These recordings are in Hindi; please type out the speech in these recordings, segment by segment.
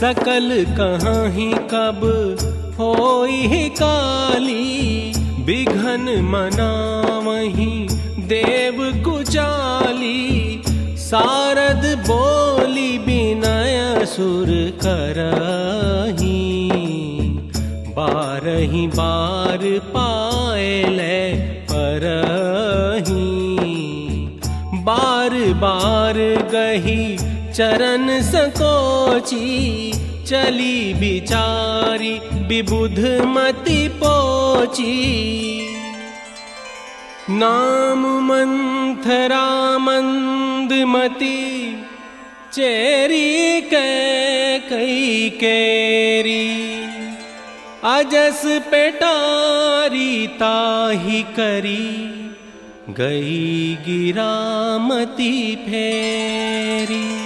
सकल कहाँ ही कब हो काली? बिघन मना वही देव कुचाली। सारद बोली बिनय सुर करही। बारही बार पाए ले पर बार बार गही चरण सकोची, चली बिचारी, विबुध मति पोची। नाम मंथरा मंद मती, चेरी के कई केरी। अजस पेटारी ताही करी, गई गिरा मती फेरी।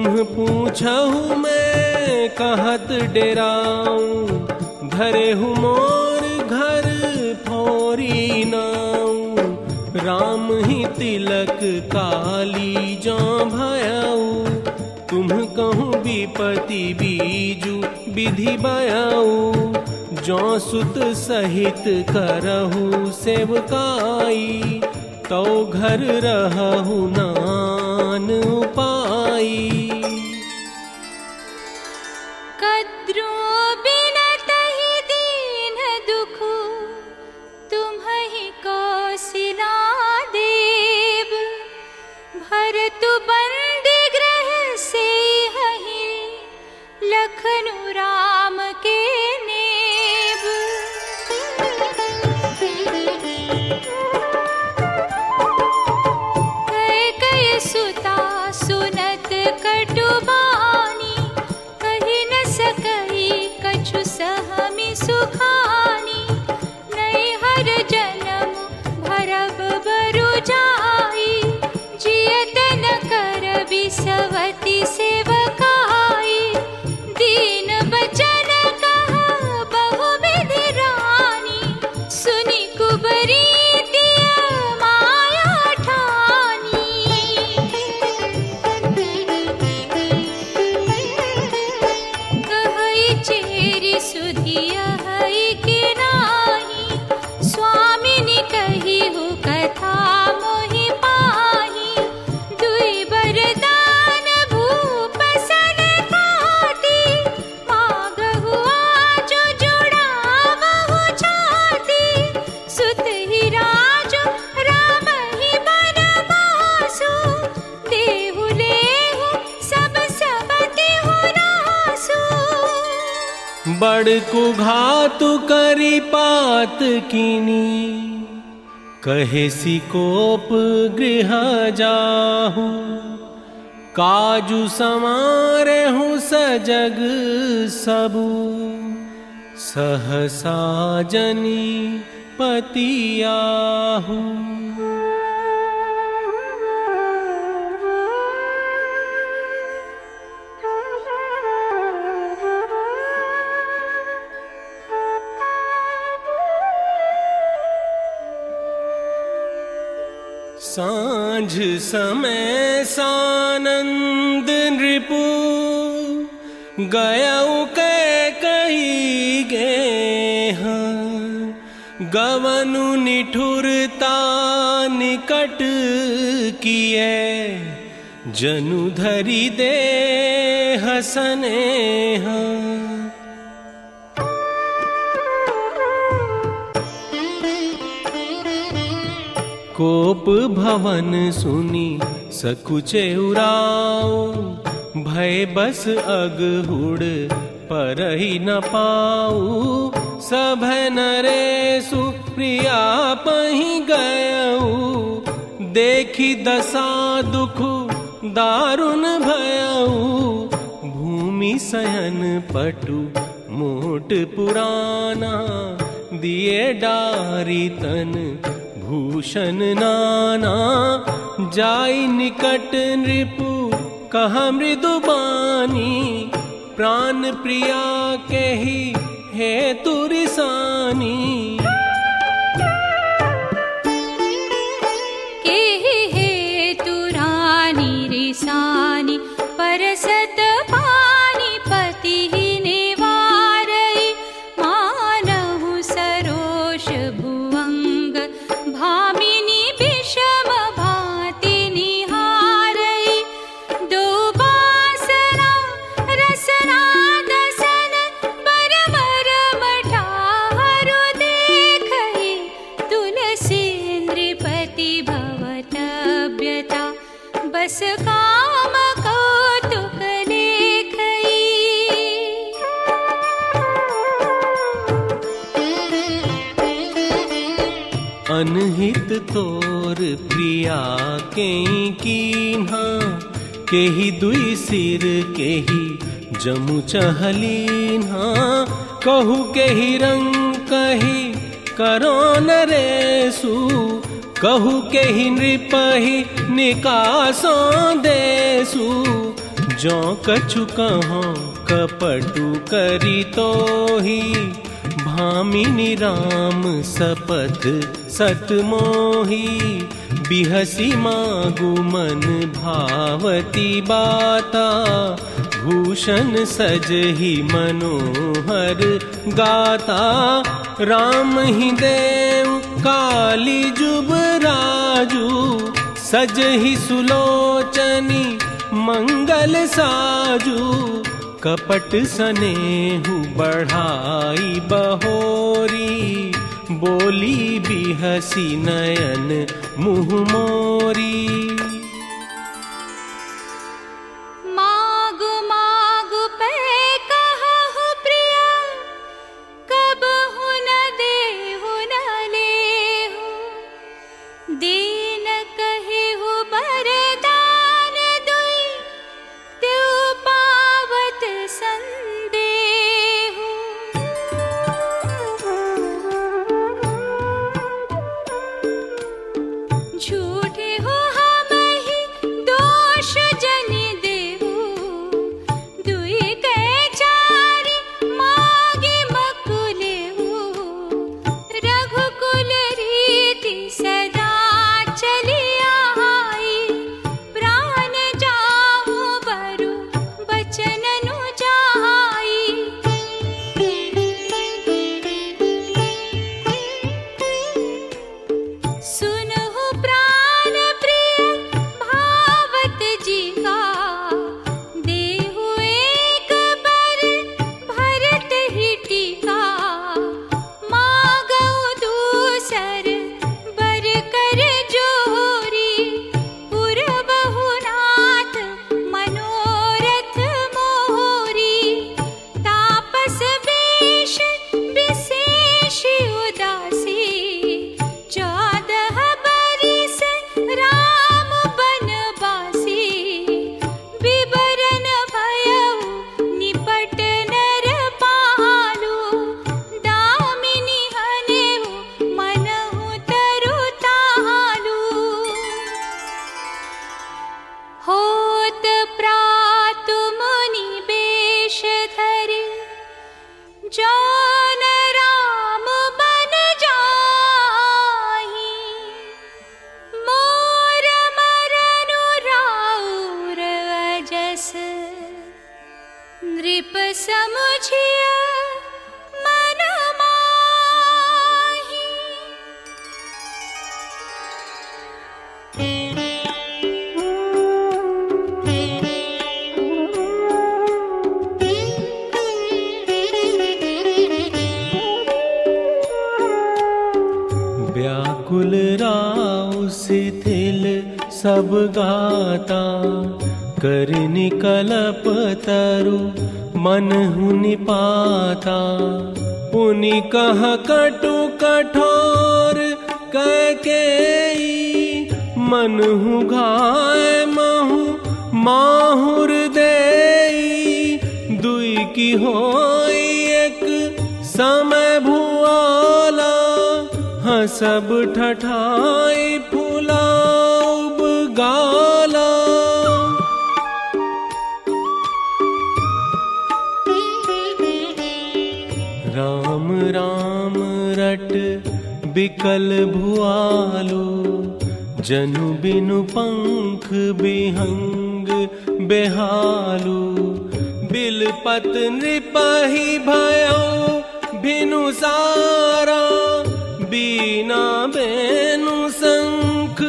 तुम पूछहु मैं कहत डेराऊं, धरे हूँ मोर घर फोरी नाऊ। राम ही तिलक काली जो भयाऊ, तुम कहूँ विपति बीजू विधि बयाऊ। जो सुत सहित करहू सेवकाई तो घर रहू नान उपाई। बड़कु घातु करी पात किनी। कहे सिकोप गृह जाहू। काजू हूँ सजग सबू। सहसा जनी पतियाहू सांझ समय सानंद नृपु। गयऊ के कही गे गवनु निठुरता निकट किए जनु धरी दे हसने हैं कोप भवन सुनी सकुचे उराओ भय बस अगहुड़ पर ही न पाऊ। सभ नरे सुप्रिया पही गयऊ। देखी दशा दुख, दारुण भयऊ। भूमि सयन पटु, मोट पुराना, दिए डारी तन। भूषण नाना जाय निकट नृपु कह मृदुबानी प्राण प्रिया कही है तुरसानी प्रिया केही के ही दुई सिर, केही जमु चहलीन्हा। के ही रंग, कही करो नरेसु कहु केही नृपही, निकासो देसु। जो कछु कहो कपटु करी तो ही भामिनी राम सपथ सतमोही। बिहसि मागु मन भावति बाता। भूषण सजहि मनोहर गाता। राम हि देव काली जुब राजू। सजहि सुलोचनी मङ्गल साजु। कपट सनेहु बढ़ाई बहोरी। बोली भी हसी नयन मुँह मोरी। कह कटु कठोर कह के मन हूँ गाय महु, माहुर दे दुई की हो एक समय भुआला हाँ हसब ठठा बिकल भुआलो जनु बिनु पंख बिहंग बेहालू। बिलपत नृपहि भयो भिनु सारा बीना बेनु शंख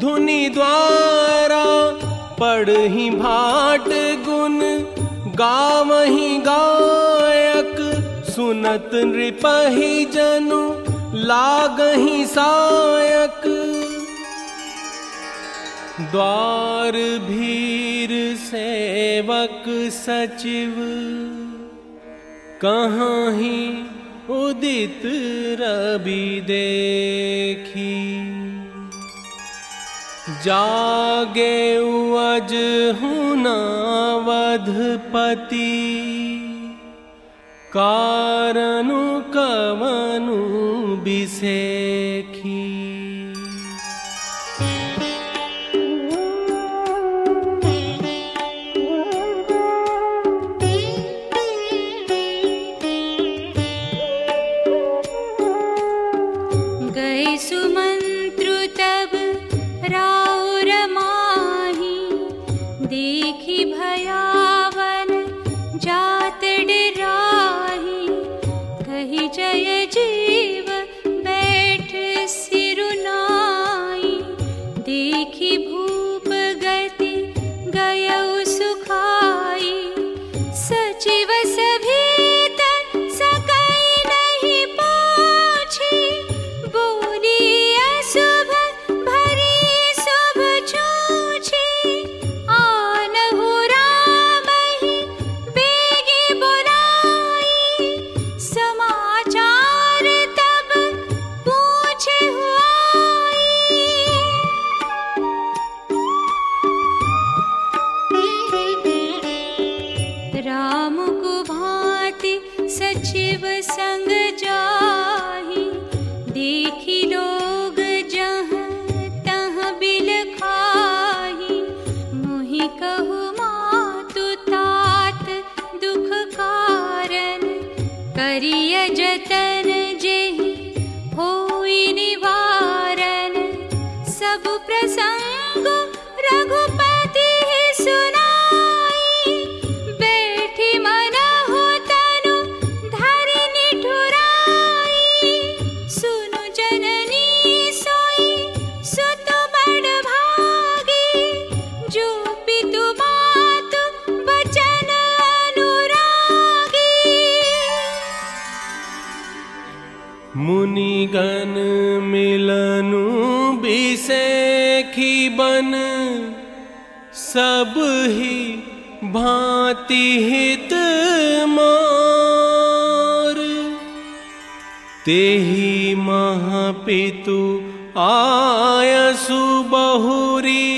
धुनि द्वारा। पढ़ही भाट गुण गावही गायक सुनत नृपहि जनु लागही सायक। द्वार भीर सेवक सचिव। कहाँ ही उदित रवि देखी। जागे अज हुनावधपति कारणु कवनु वि भांति हित मार। तेहि महापितु आयसु बहुरी।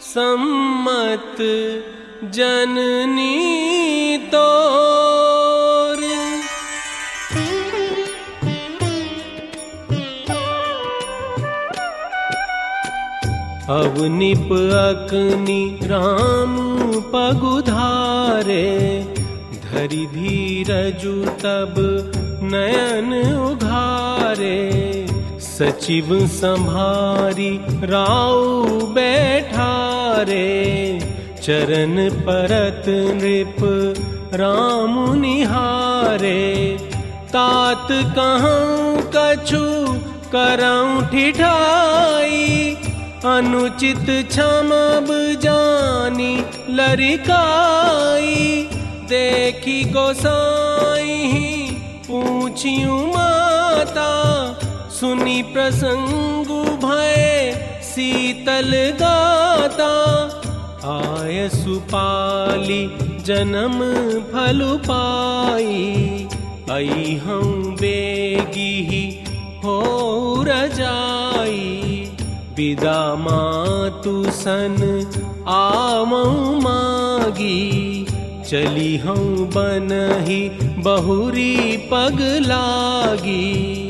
सम्मत जननी अकनि राम पगुधारे धरि धीरजु तब नयन उघारे। सचिव संभारी राउ बैठारे। चरण परत नृप राम निहारे। तात कहूँ कछु करऊँ ठिठाई अनुचित क्षमब जानी, लरिकाई, देखी गोसाई पूछियूं माता, सुनी प्रसंगु भय, शीतल गाता आय सुपाली जन्म फलु पाई आई हम बेगी ही हो रजाई। विदा सन आमऊ मागी। चली हूँ बनही बहुरी पग लागी।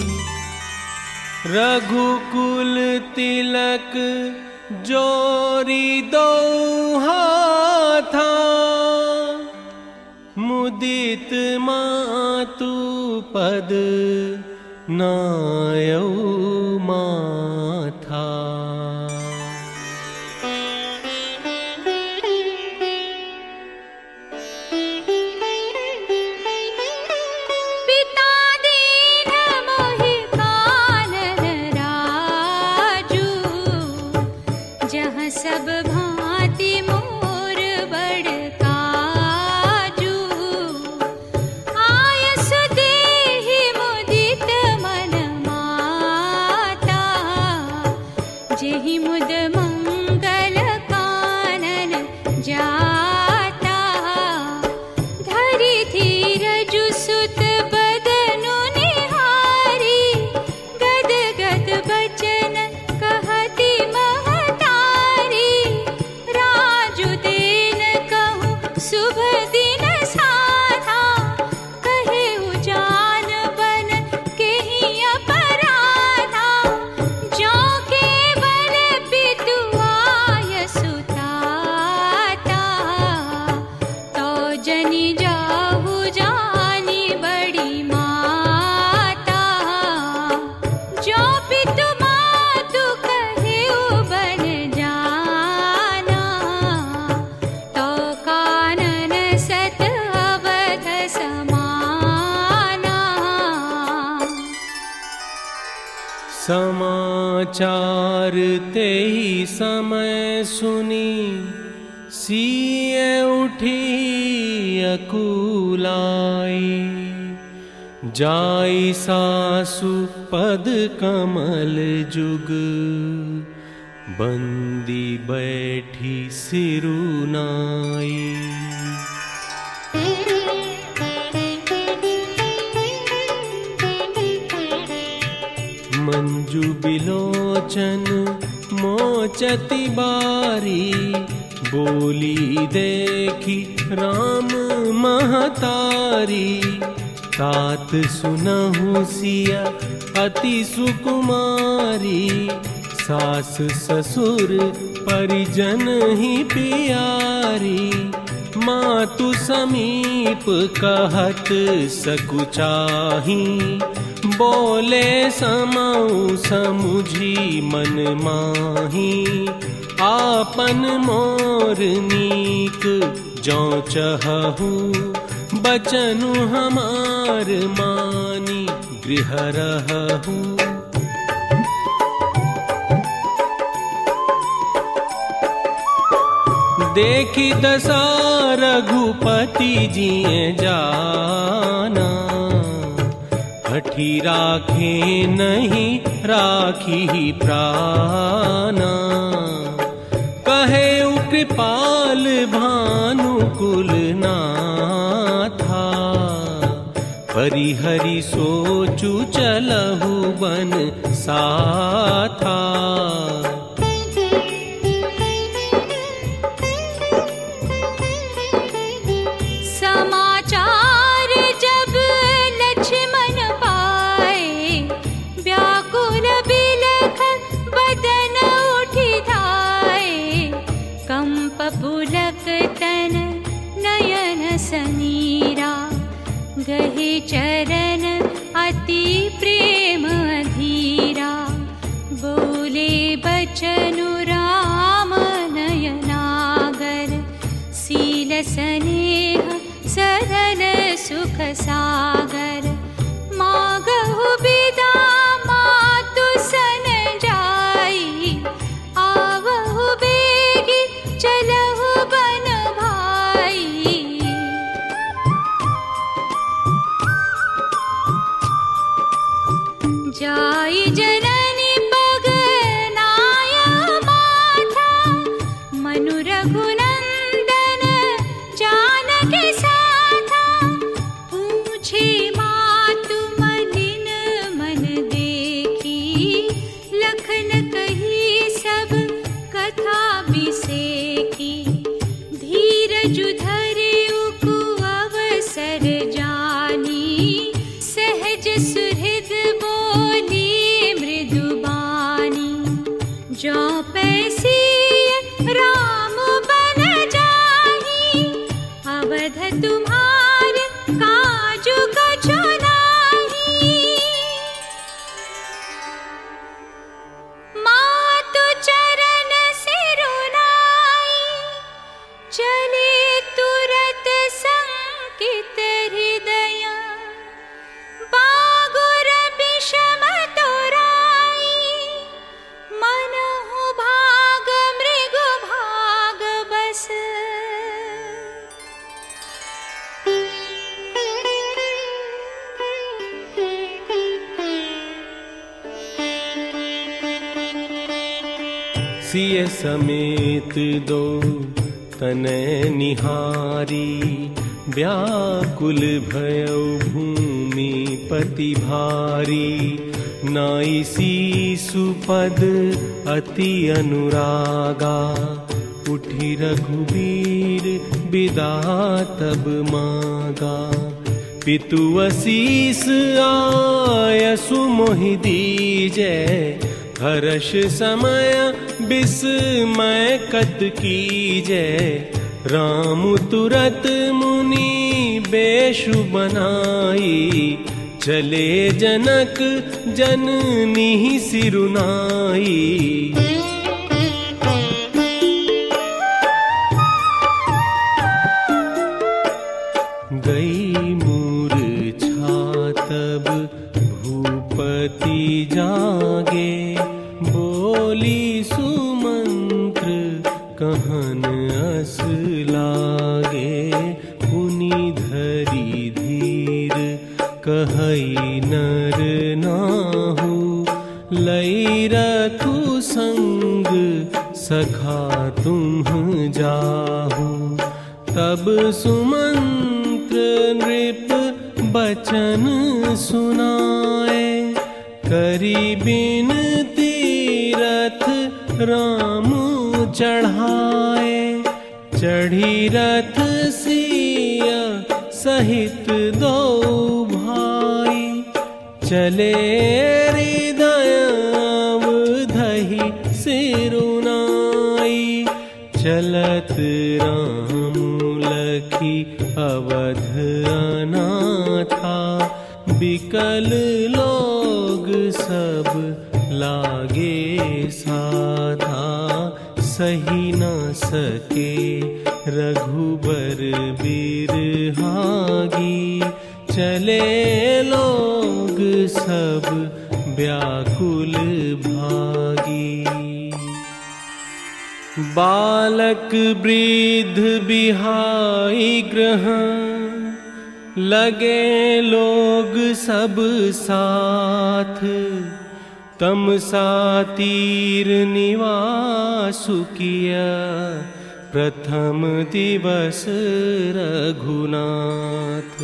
रघुकुल तिलक जोरी दो हाथा मुदित मातु पद नायौ माथा समाचार ते ही समय सुनी सिय उठी अकुलाई। जाई सासु पद कमल जुग, बंदी बैठी सिरुनाई मंजू बिलोचन मोचति बारी बोली देखी राम महतारी। तात सुनहु सिया अति सुकुमारी सास ससुर परिजन ही पियारी। मातु समीप कहत सकुचाही बोले समऊ समुझी मन माही। आपन मोर नीक जो चहु बचनु हमार मानी गृह रहू देखी दशा रघुपति जी जाना हठी राखे नहीं राखी प्राणा। कहे उ कृपाल भानुकुल नाथा। परिहरि सोचु चलहु बन साथा शोकसागर समेत दो निहारी व्याकुल भयौ भूमि पति भारी नाई सी सुपद अति अनुरागा उठी रघुवीर विदा तब मागा। पितु असीस आय सुमोहि दीजय हर्ष समय विस्मय कत कीजय राम तुरत मुनि बेशु बनाई। चले जनक जननी सिरुनाई। सुमंत्र नृप बचन सुनाए। करी बिनती रथ राम चढ़ाए। चढ़ी रथ सिया सहित दो भाई। चले हृदय धही सिरुनाई। चलत राम अनाथा बिकल लोग सब लागे साधा। सही न सके रघुबर बिरहागी चले लोग सब व्याकुल भागी। बालक वृद्ध बिहाई ग्रह लगे लोग सब साथ। तम सातीर निवासु किया। प्रथम दिवस रघुनाथ।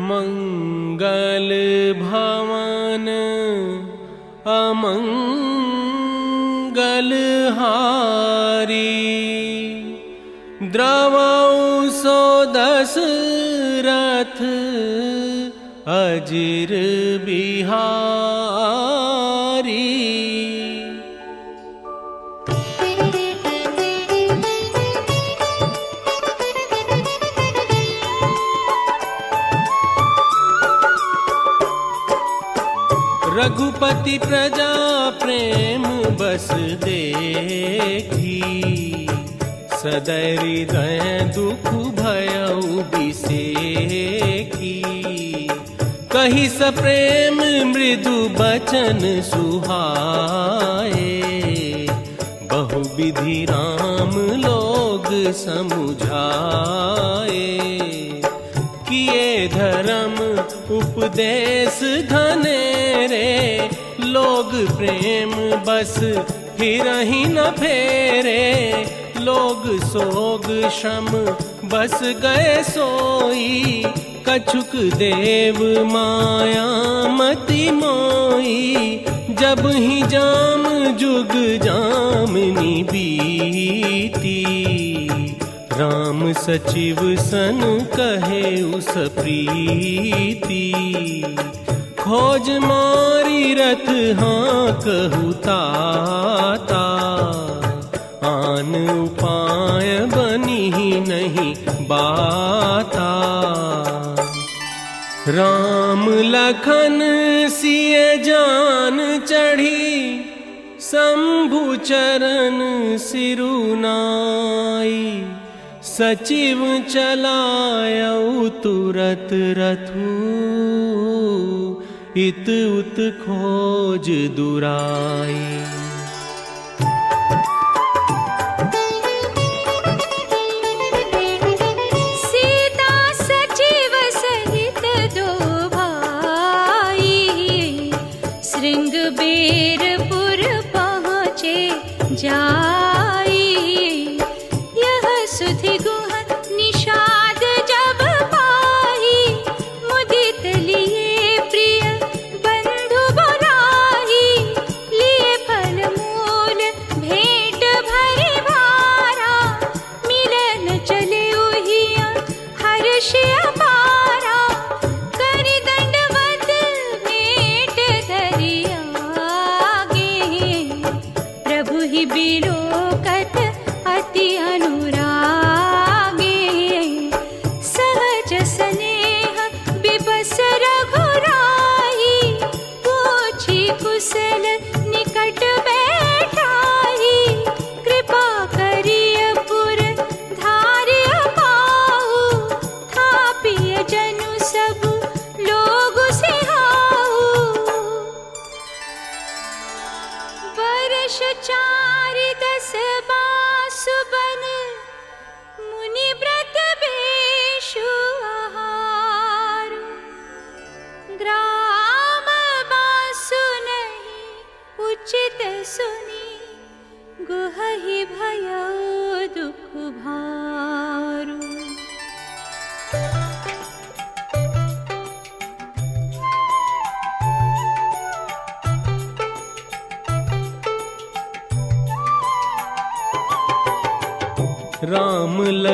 मंगल भवन अमंगल हारी द्रवौ सो दशरथ अजिर बिहारी रघुपति प्रजा प्रेम बस देखी। सदैव हृदय दुख भयउ बिसेखी कही स प्रेम मृदु बचन सुहाए। बहु विधि राम लोग समुझाए। किए धर्म उपदेश धने रे, लोग प्रेम बस फिर ही न फेरे। लोग सोग श्रम बस गए सोई, कछुक देव माया मति मोई। जब ही जाम जुग जामनी बीती। राम सचिव सन कहे उस प्रीति। खोज मारी रथ हाँ कहू ताता। आन उपाय बनी ही नहीं बाता। राम लखन सिय जान चढ़ी, शंभु चरण सिरुनाई सचिव चलायऊ तुरत रथू। इत उत खोज दुराई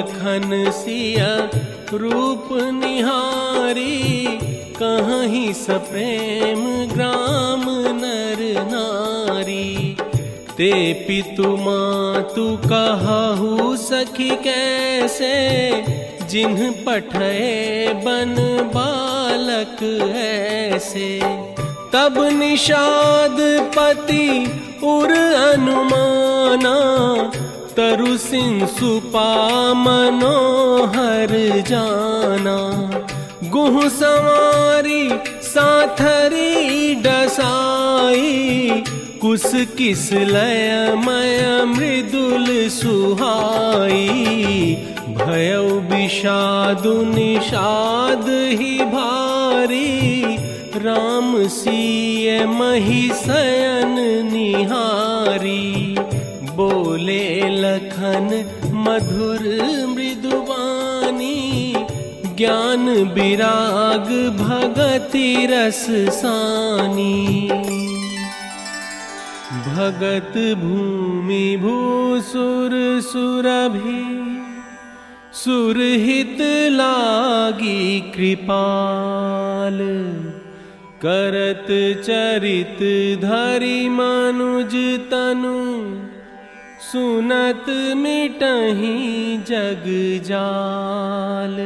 लखन सिया रूप निहारी, कहीं सप्रेम ग्राम नर नारी। ते पितु मातु कहु सखी कैसे, जिन्ह पठे बन बालक ऐसे। तब निषाद पति उर अनुमाना तरु सिंह सुपा मनोहर जाना। गुह सवारी साथरी डसाई। कुस किस लय मय मृदुल सुहाई। भयउ विषादु निषाद ही भारी। राम सीय महिषयन निहारी बोले लखन मधुर मृदुवानी ज्ञान विराग भगति रस सानी। भगत भूमि भूसुर सुरभि सुरहित लागी कृपाल। करत चरित धरि मनुज तनु सुनत मिटही जग जाल।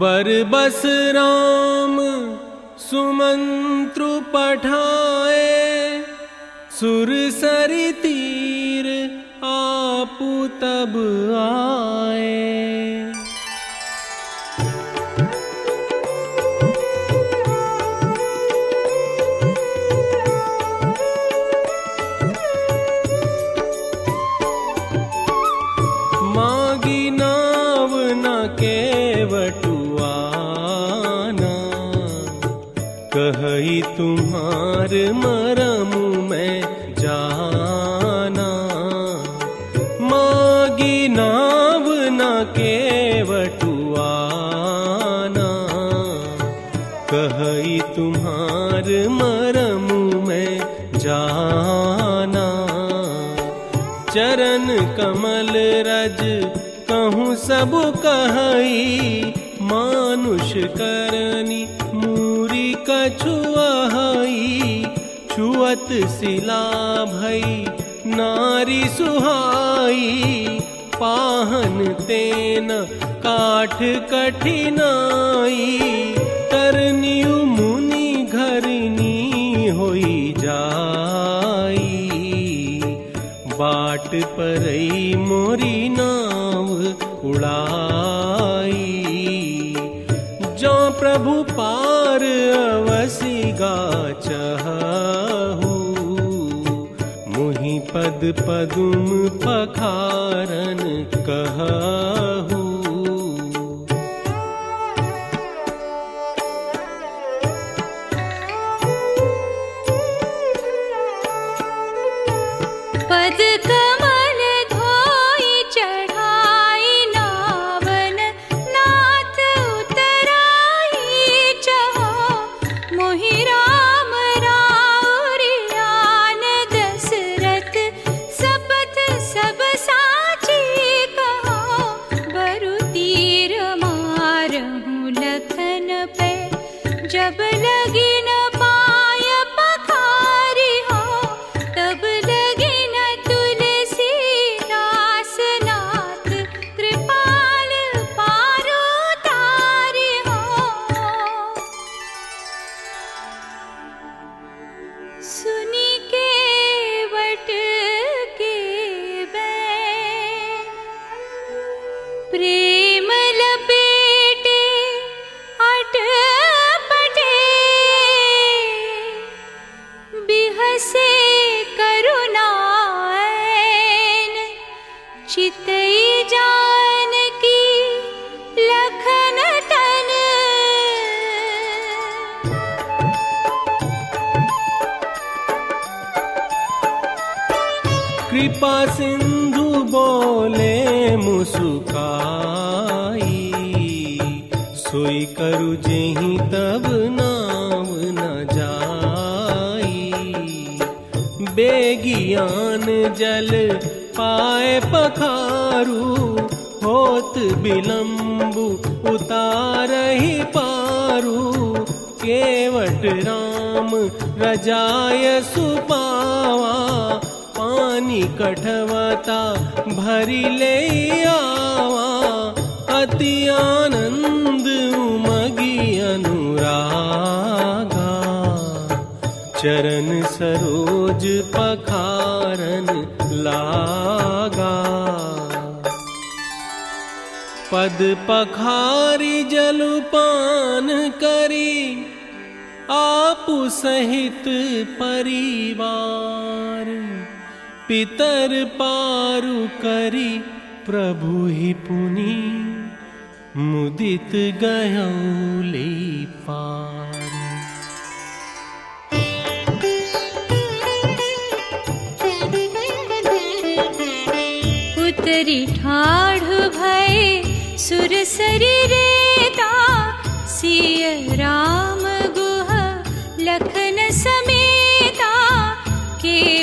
बस राम सुमन्त्र तीर सुरसरिर आपुतब आए। कहई तुम्हार मरम में जाना। चरण कमल रज कहूँ सब कहई मानुष करनी मूरी कछुआई छुअत सिला भई, नारी सुहाई। पाहन तेन काठ कठिनाई तरनियु मुनि घरनी होई जाई। बाट परई मोरी नाव उड़ाई। जो प्रभु पा पद पदुम पखारन क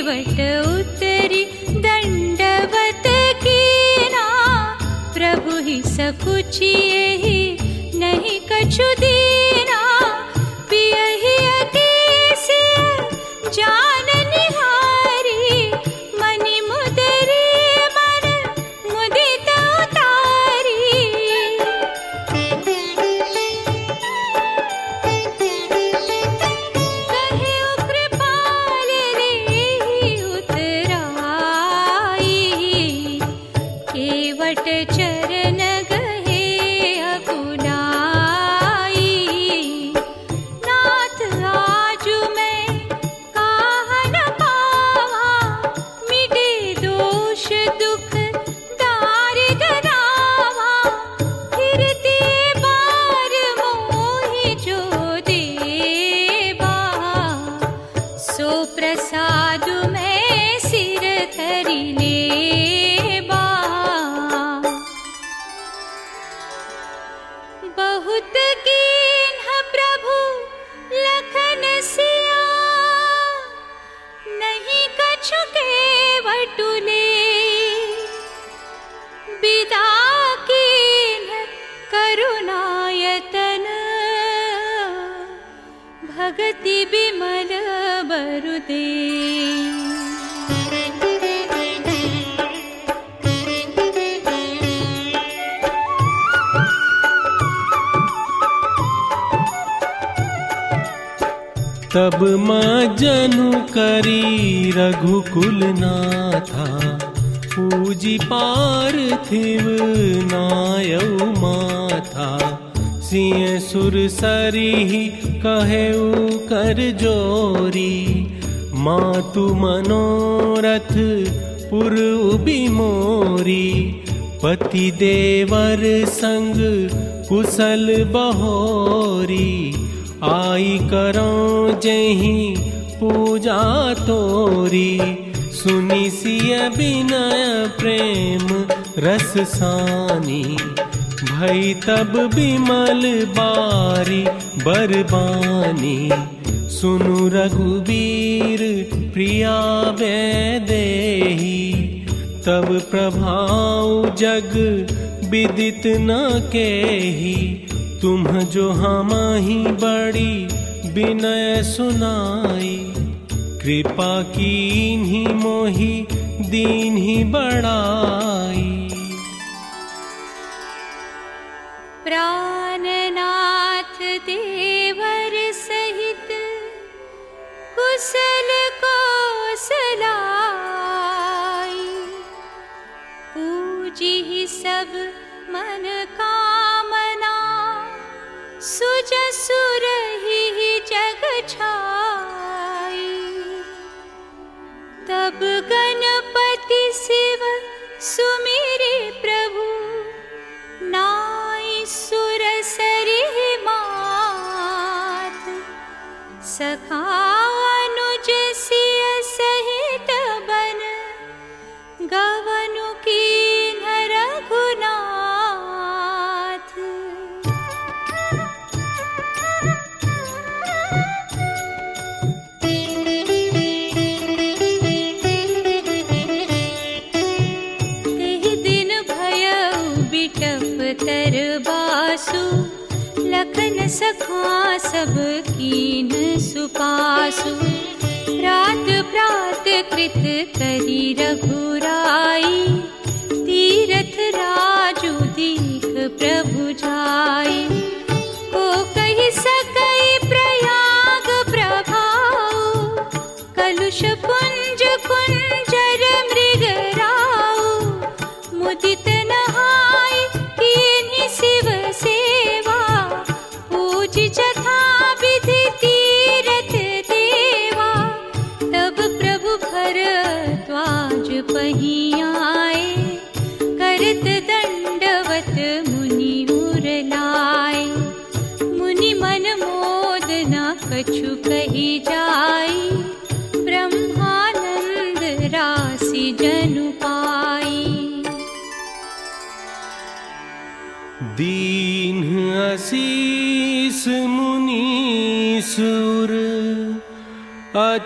केवट उतरी दंडवत कीना प्रभु ही सकुचिए ही नहीं कछु मातु मनोरथ, पुर मोरी। पति देवर संग कुशल बहोरी। आई करो जही पूजा तोरी। सुनी सिय विनय प्रेम, रस सानी। भई तब बिमल बारी, बरबानी। सुनु रघुबीर प्रिया वैदेही तब प्रभाव जग विदित न के ही तुम जो हम ही बड़ी विनय सुनाई, कृपा की मोही दीन ही बड़ाई गणपति शिव सुमिरे प्रभु नाई सुर सरि मात सखा अनुज सिय सहित बन गवनु रात प्रात कृत करी रघुराई। तीरथ राजु दीख प्रभु जाई। को कही सकई प्रयाग प्रभाऊ। कलुष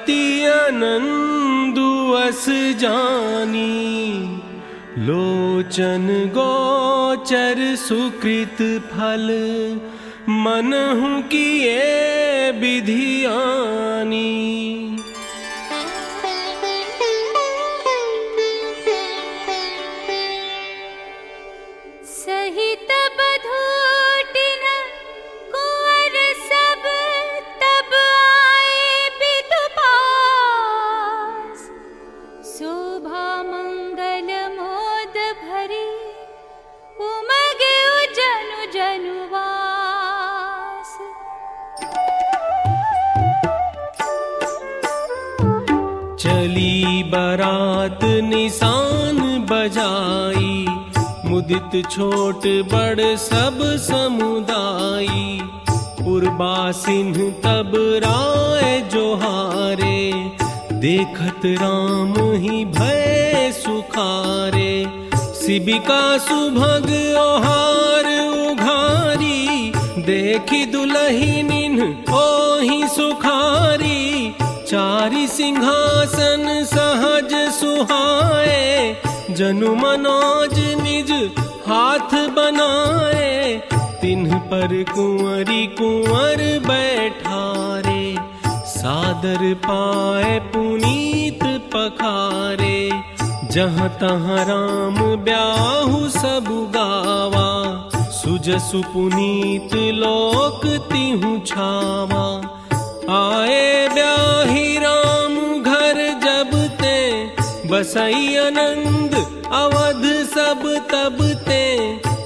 अति जानी लोचन गोचर सुकृत फल मनहु किए विधियानी छोट बड़ सब समुदाई पुरबासिन तब राय जोहारे देखत राम ही भय सुखारे। शिबिका सुभग ओहार उघारी देखी दुलहिनिन ओही सुखारी। चारि सिंहासन सहज सुहाए जनु मनोज निज हाथ बनाए तिन पर कुंवरी कुंवर बैठारे, सादर पाए पुनीत पखारे, जहाँ तहाँ राम ब्याहु सब गावा, सुजसु पुनीत लोक तिहु छावा। आए ब्याही राम घर जब ते, बसई आनंद अवध सब तब ते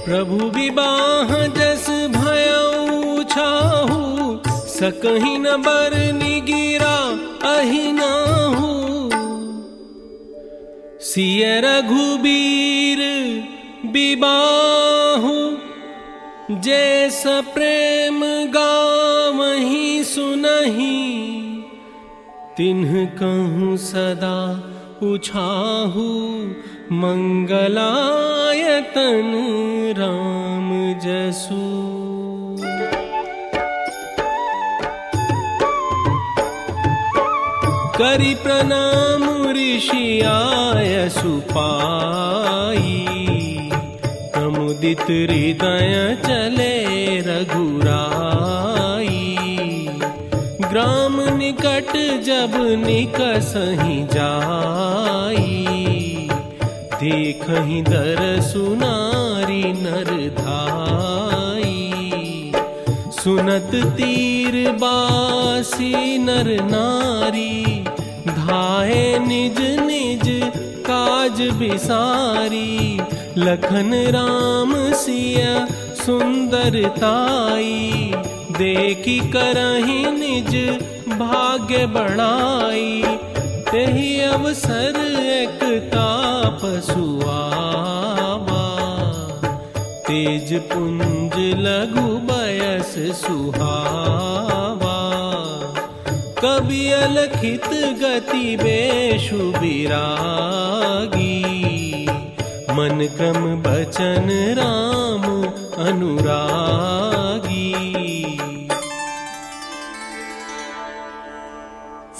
प्रभु विवाह जस भयऊ छाहू, सकही न बर निगिरा अहि नाहू। सिय रघुबीर विबाहु जैस प्रेम गावही सुनही, तिन्ह कहूँ सदा उछाहू। मंगलायतन राम जसू। करि प्रणाम ऋषि आय सुपाई। प्रमुदित हृदय चले रघुराई। ग्राम निकट जब निकसही जाई देखही दर सुनारी नर धाई। सुनत तीर बासी नर नारी, धाए निज निज काज बिसारी। लखन राम सिया सुंदरताई देखी करही निज भाग्य बढ़ाई। तेहि अवसर एक ताप सुआवा तेज पुंज लघु बयस सुहावा। कवि अलखित गति बेशु विरागी मन क्रम बचन राम अनुरागी।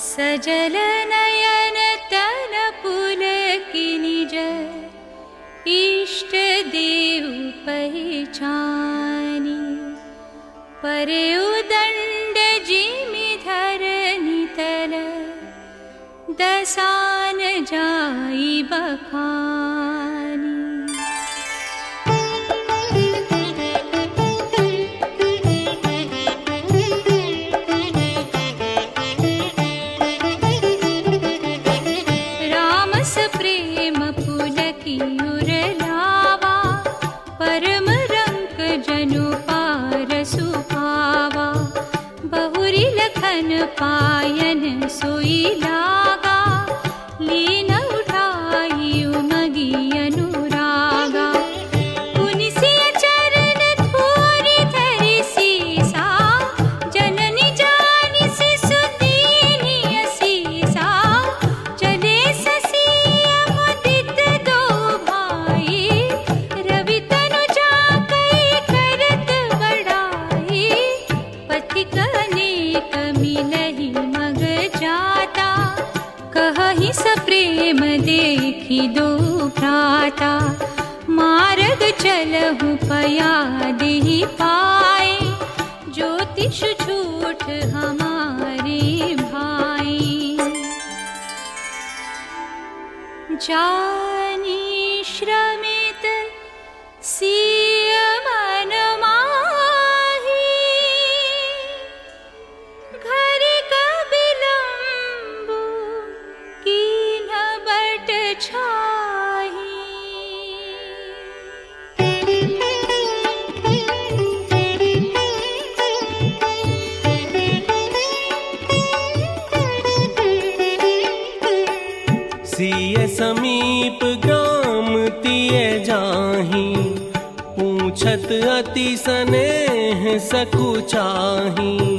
सजल नयन देव पहिचानी परे उदण्ड जिमि धरनि तल दसान पायन सोई पया दे पाए ज्योतिष झूठ हमारे भाई जानी पूछत अति स्नेह सकुचाही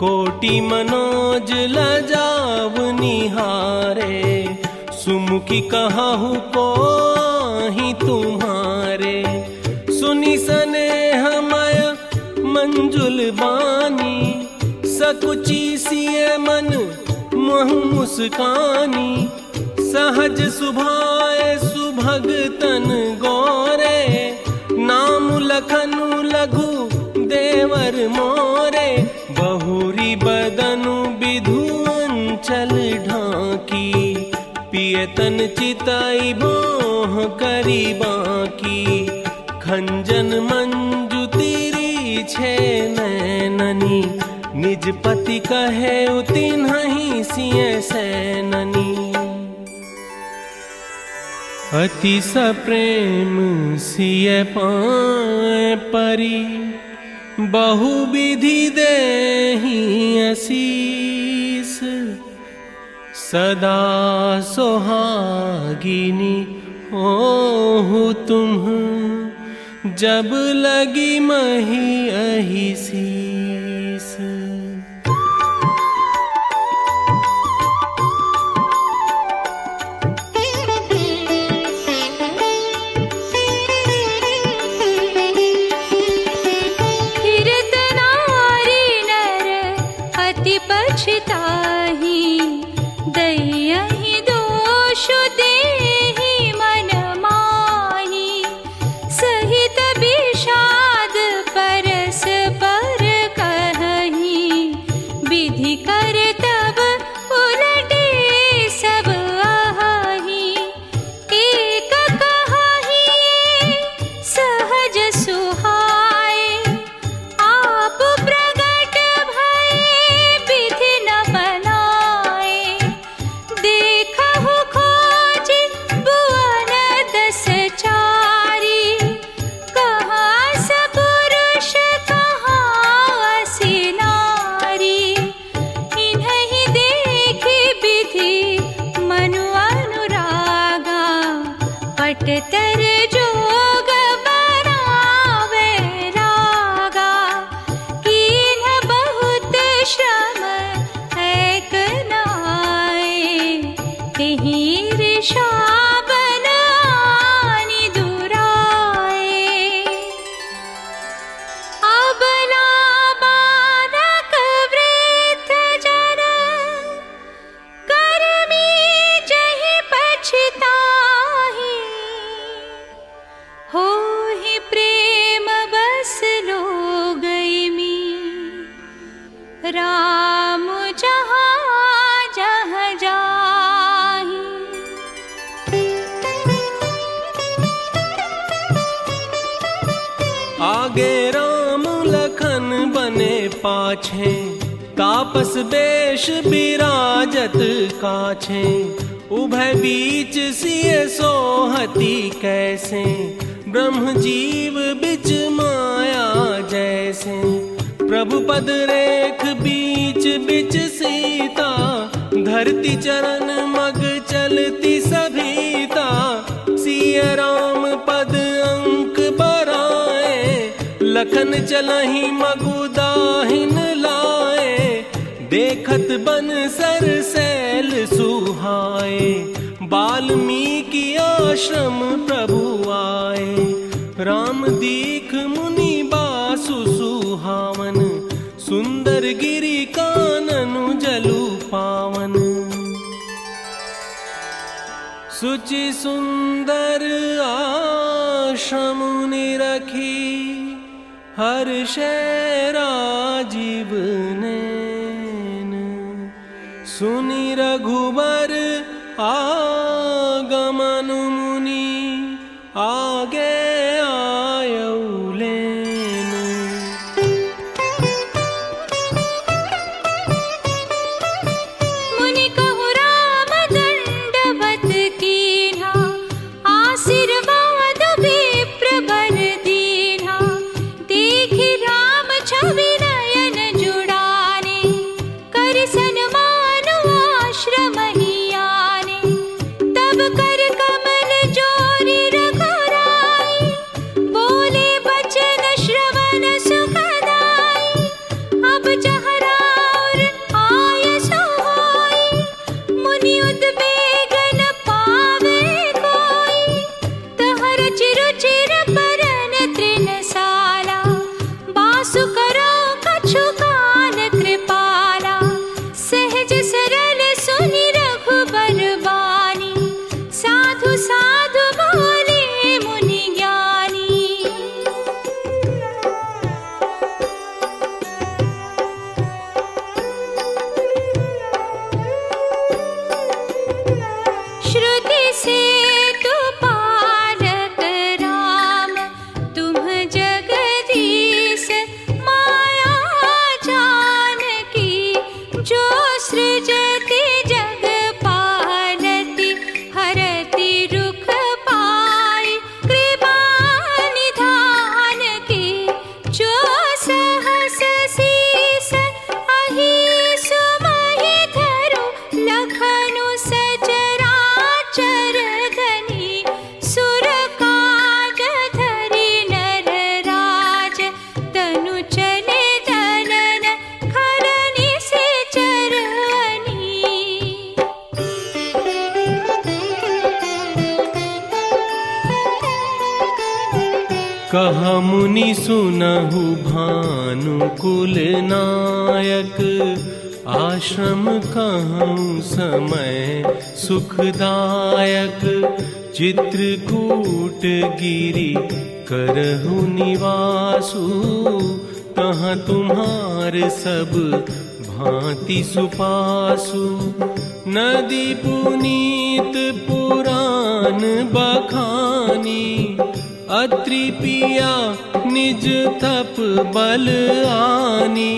कोटि मनोज लजाव निहारे। सुमुखी कहु को आही तुम्हारे। सुनी स्नेह मय मंजुल बानी सकुची सिय मन मुस्कानी। सहज सुभाए पियतन चिताई बोह करी बाकी। खंजन मंजु तिरी छे नैननी। निज पति कहे उति नहीं सिय सैननी। अति सप्रेम सिय पाए परी। बहु विधि देही असीस सदा सोहागिनी तुम जब लगी मही अही शीस काछे उभय बीच सिय सोहती कैसे। ब्रह्म जीव बिच माया जैसे। प्रभु पद रेख बीच बिच सीता। धरती चरण मग चलती सभीता। सिय राम पद अंक बराए लखन चलही लाए लेखत बन सर सैल सुहाए। बाल्मीकि आश्रम प्रभु आए। राम दीख मुनि बासु सुहावन। सुंदर गिरी काननु जलु पावन। सुचि सुंदर आश्रम निरखी। हर शैरा जीवने सुनि रघुबर आ सुखदायक चित्रकूट गिरी करहु निवासु कहाँ तुम्हार सब भांति सुपासु। नदी पुनीत पुराण बखानी अत्रिपिया निज तप बल आनी।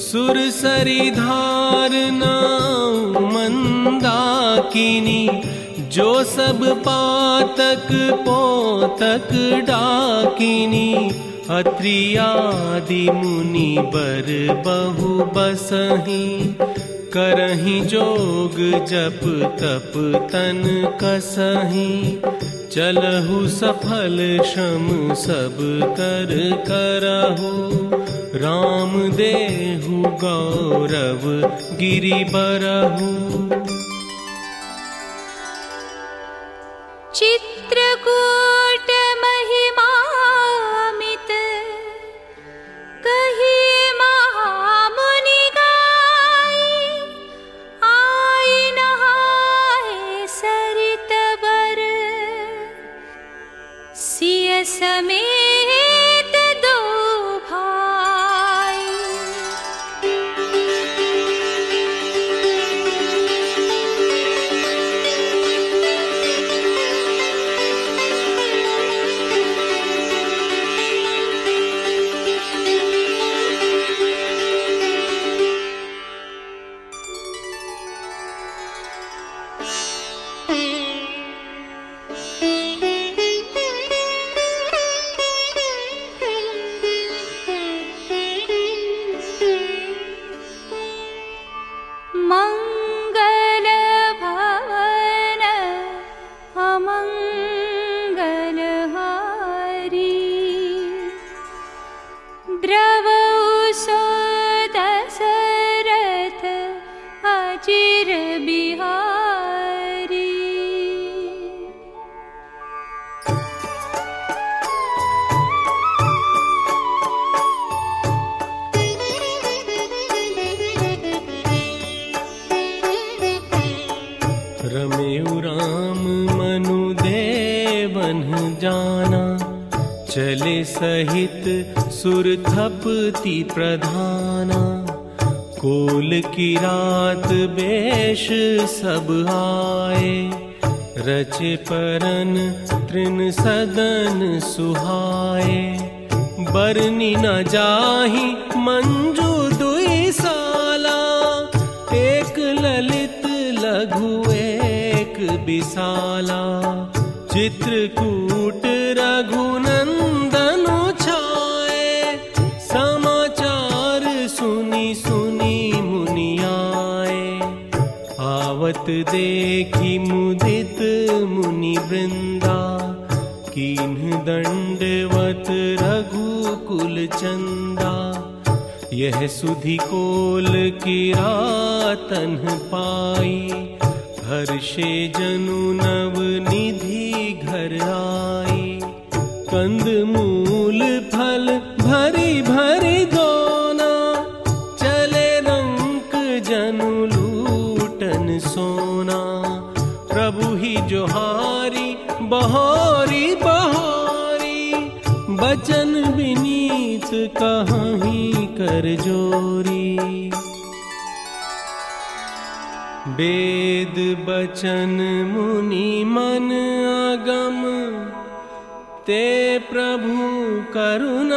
सुर सरिधार नाम मंदाकिनी, जो सब पातक पोतक डाकिनी, अत्रियादि मुनि बर बहु बसही, करही जोग जप तप तन कसही, चलहु सफल शम सब कर करहु। राम देहु गौरव गिरि परहु सुरथपति प्रधाना, कोल की रात बेश सब आए। रचे परन तृण सदन सुहाए। बरनी न जाही मंजू दुई साला, एक ललित लघु एक विशाला चित्रकूट देखी मुदित मुनि वृंदा कीन्ह दंडवत रघुकुल चंदा यह सुधि कोल की रातन पाई हर्षे जनु नव निधि घर आई। कंद मूल बचन मुनि मन अगम ते प्रभु करुणायन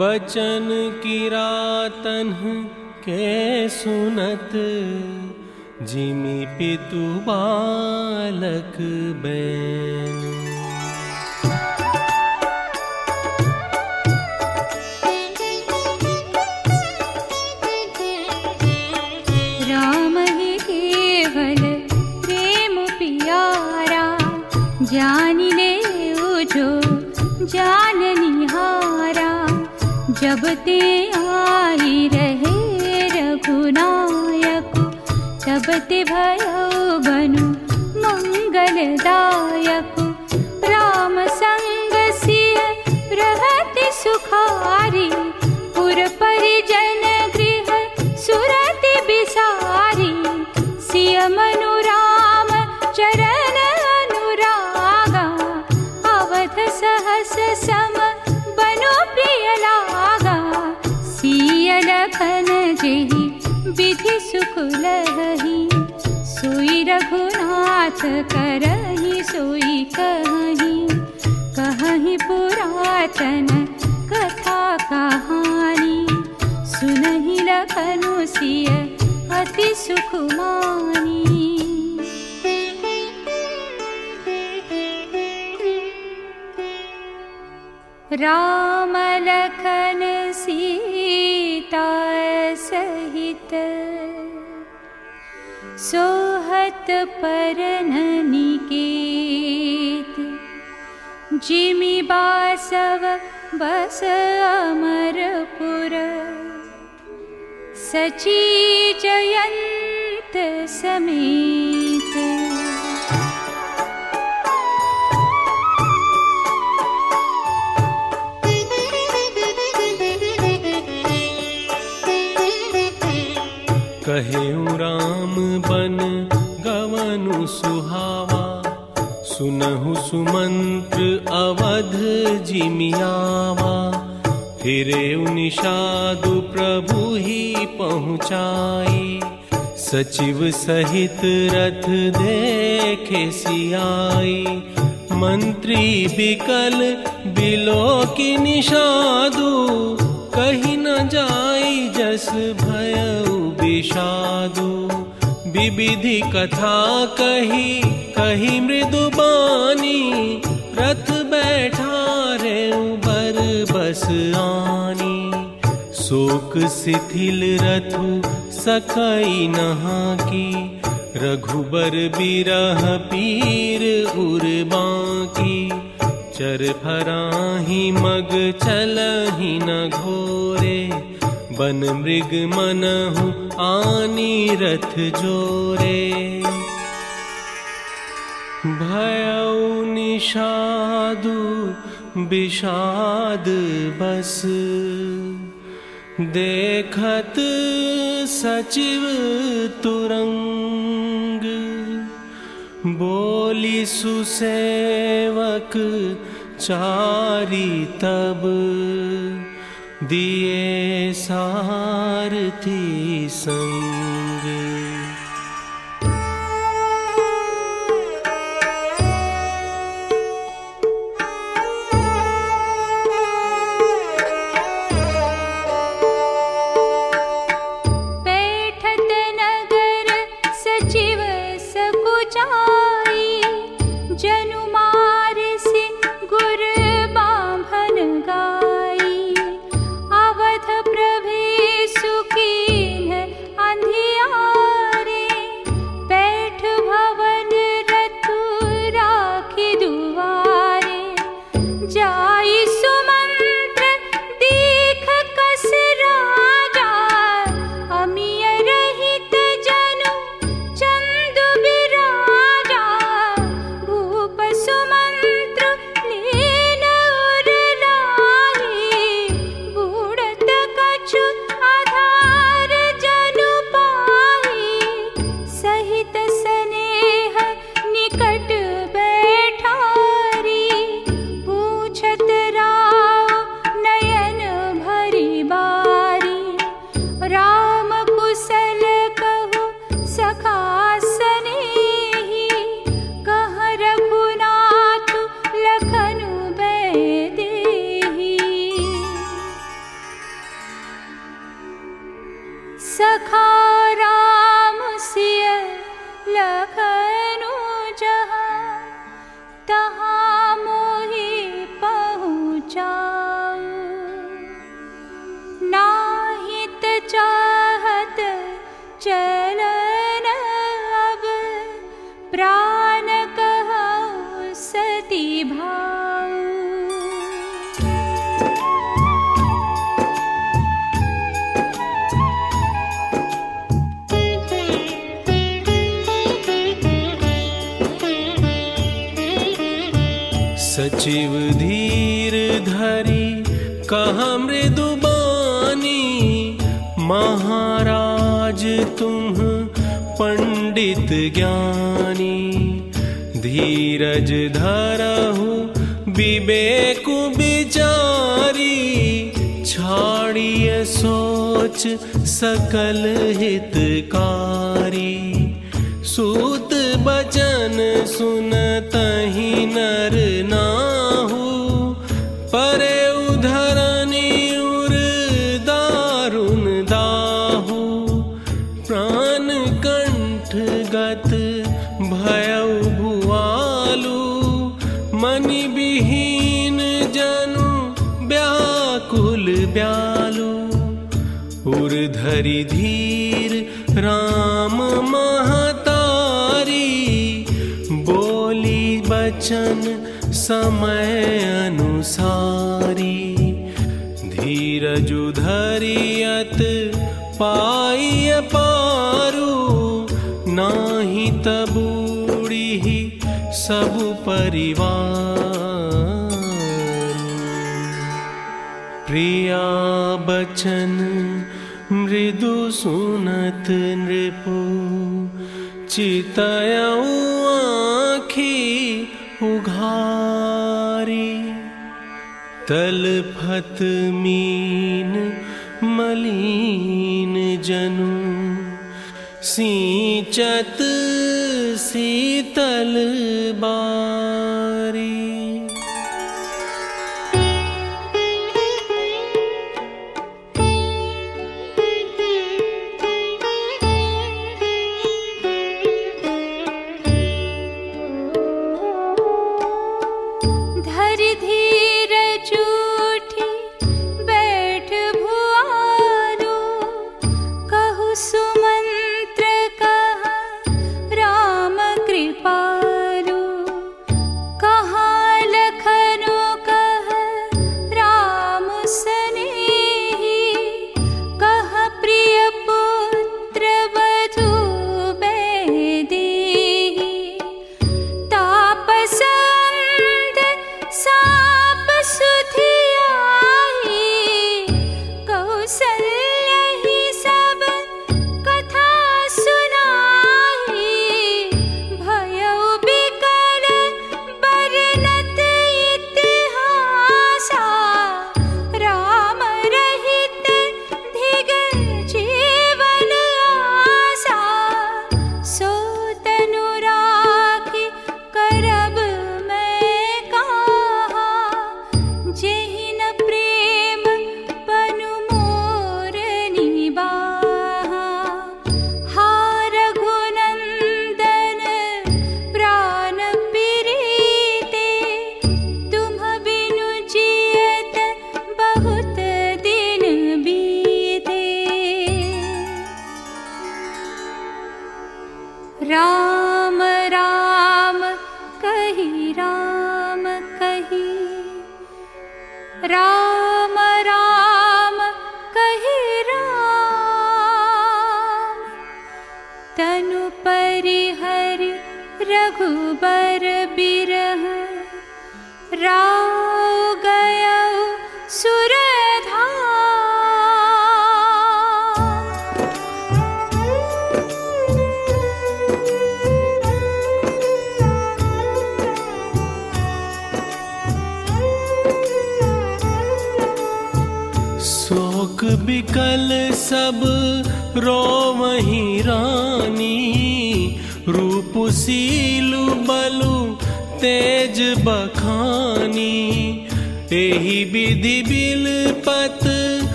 बचन किरातन के सुनत, जिमि पितु बालक बैन। रहे रघुनायक। भयो बनु मंगलदायक। राम रहति सुखारी। पुर परिजन गृह सुरति बिसारी। सिय मनु राम चरण अनुरागा। अवध सहस सम जेहि विधि सुख लही सोई रघुनाथ करही सोई कहीं। कहीं पुरातन कथा कहानी। सुनहि लखनु सिय अति सुख मानी राम सहित सोहत परननिकेत जिमि बासव बस अमरपुर। सची जयंत समेत कहेऊ, राम बन गवनु सुहावा। सुनहु सुमंत्र अवध जिमियावा। फिरे निषादु प्रभु ही पहुँचाई। सचिव सहित रथ देखे सियाई। मंत्री बिकल बिलो की निषादु। कही न जाई जस भयउ विषादु। विविधि कथा कही कही मृदु बानी। रथ बैठा रे बर बस आनी। शोक शिथिल रथु सकई नहा की रघुबर बिरह पीर उर्बाकी फराही मग चलही न घोरे। बन मृग मनहु आनी रथ जोरे। भयउ निषादु विषाद बस। देखत सचिव तुरंग। बोली सुसेवक चारी तब दिए सारथी संग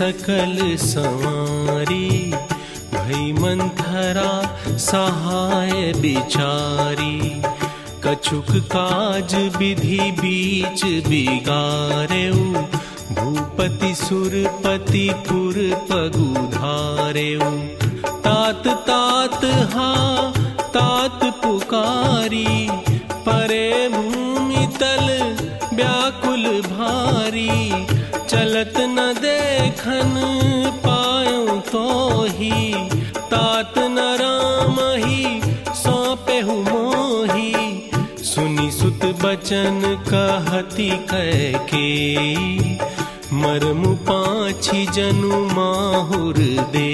सकल सवारी, भई मंथरा सहाय बिचारी। कछुक काज विधि बीच बिगारे भूपति सुरपति पुर पगुधारे तात तात हा, तात पुकारी वचन कहती कह के मर्म पाछी जनु माहुर दे।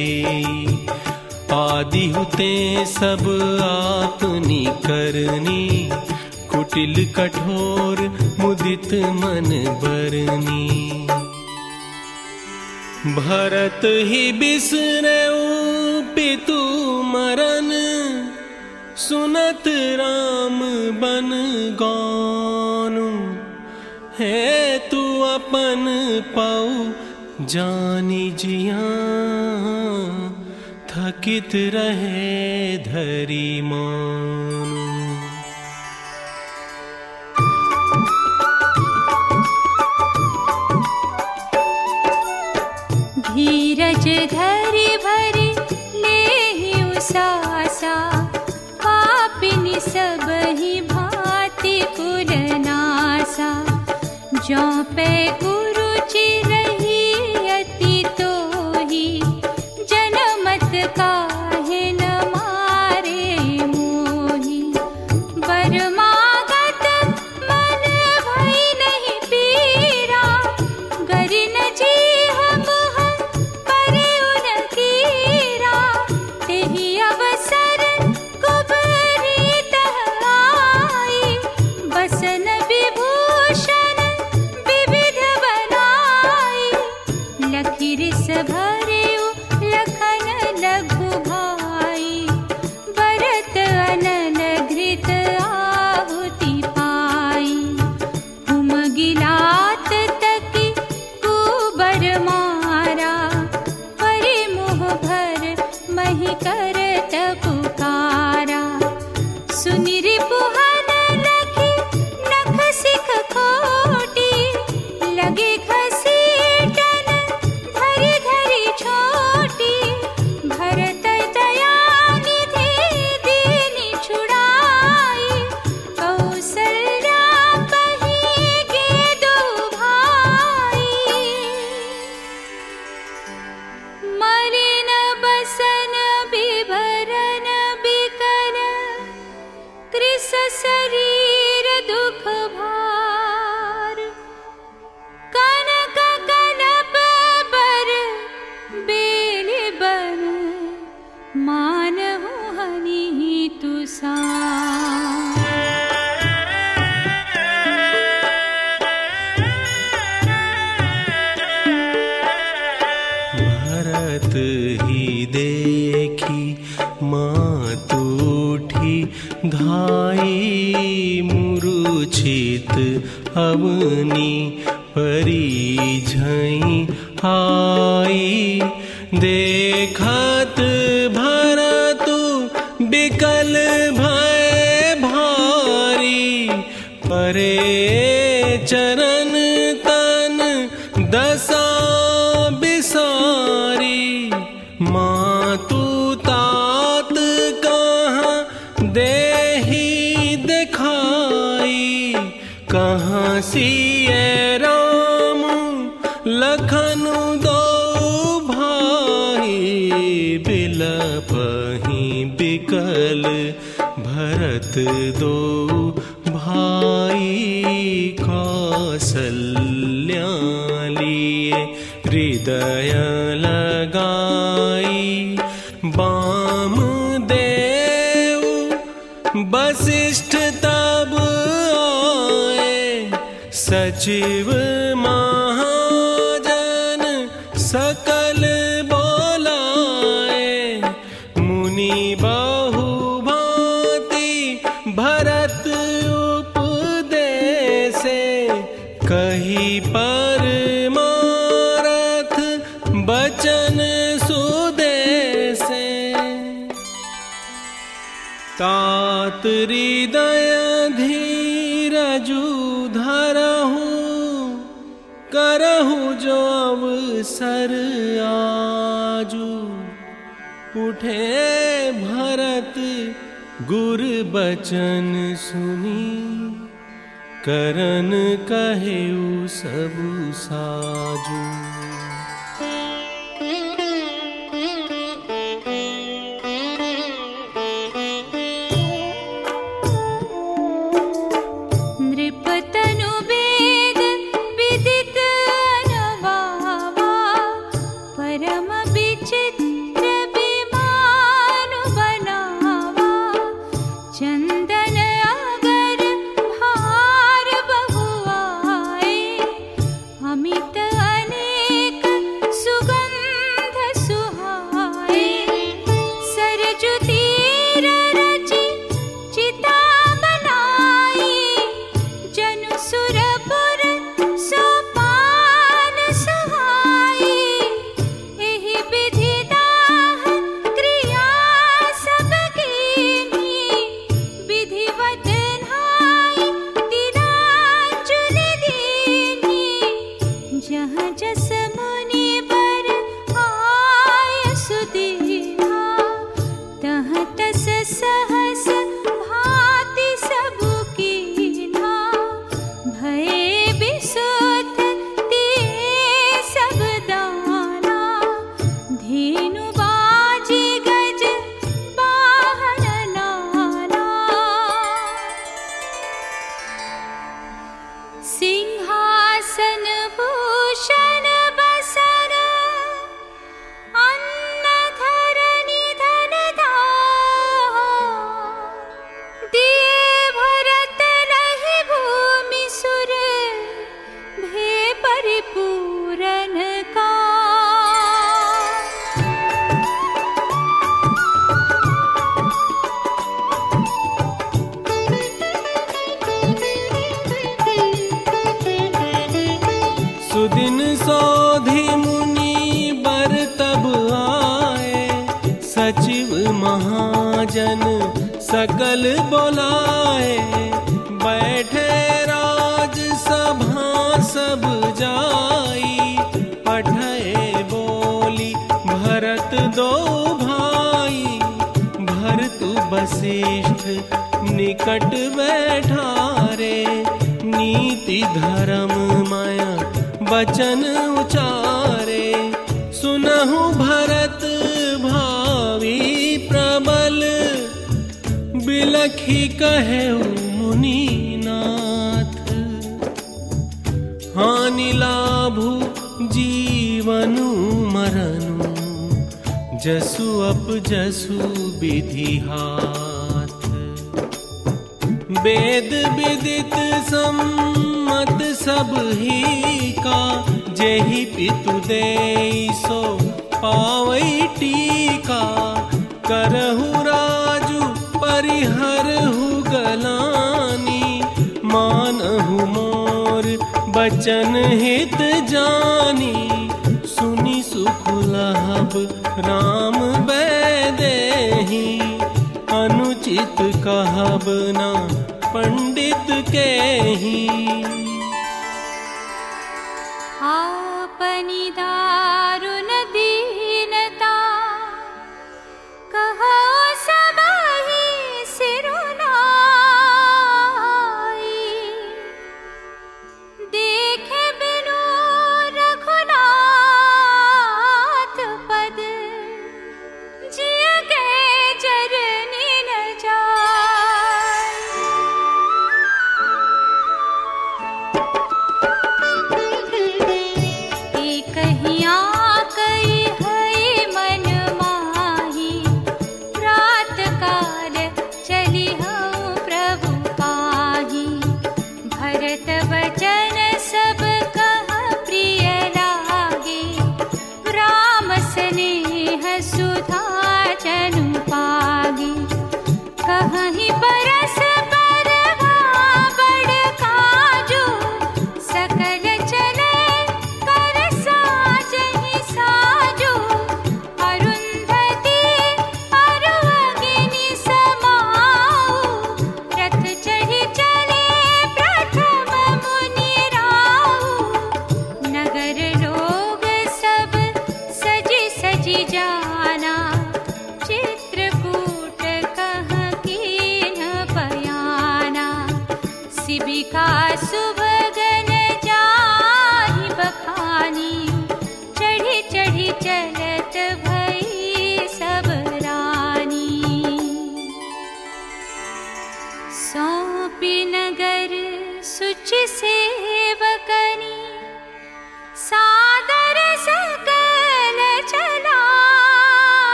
आदि हुते सब आपनी करनी, कुटिल कठोर मुदित मन बरनी भरत ही बिसरऊ पितु मरन, सुनत राम बन गौ तू अपन पाऊ जानी जिया। थकित रहे धरी मान। धीरज धरि भेह भाति पुरनासा 就背古。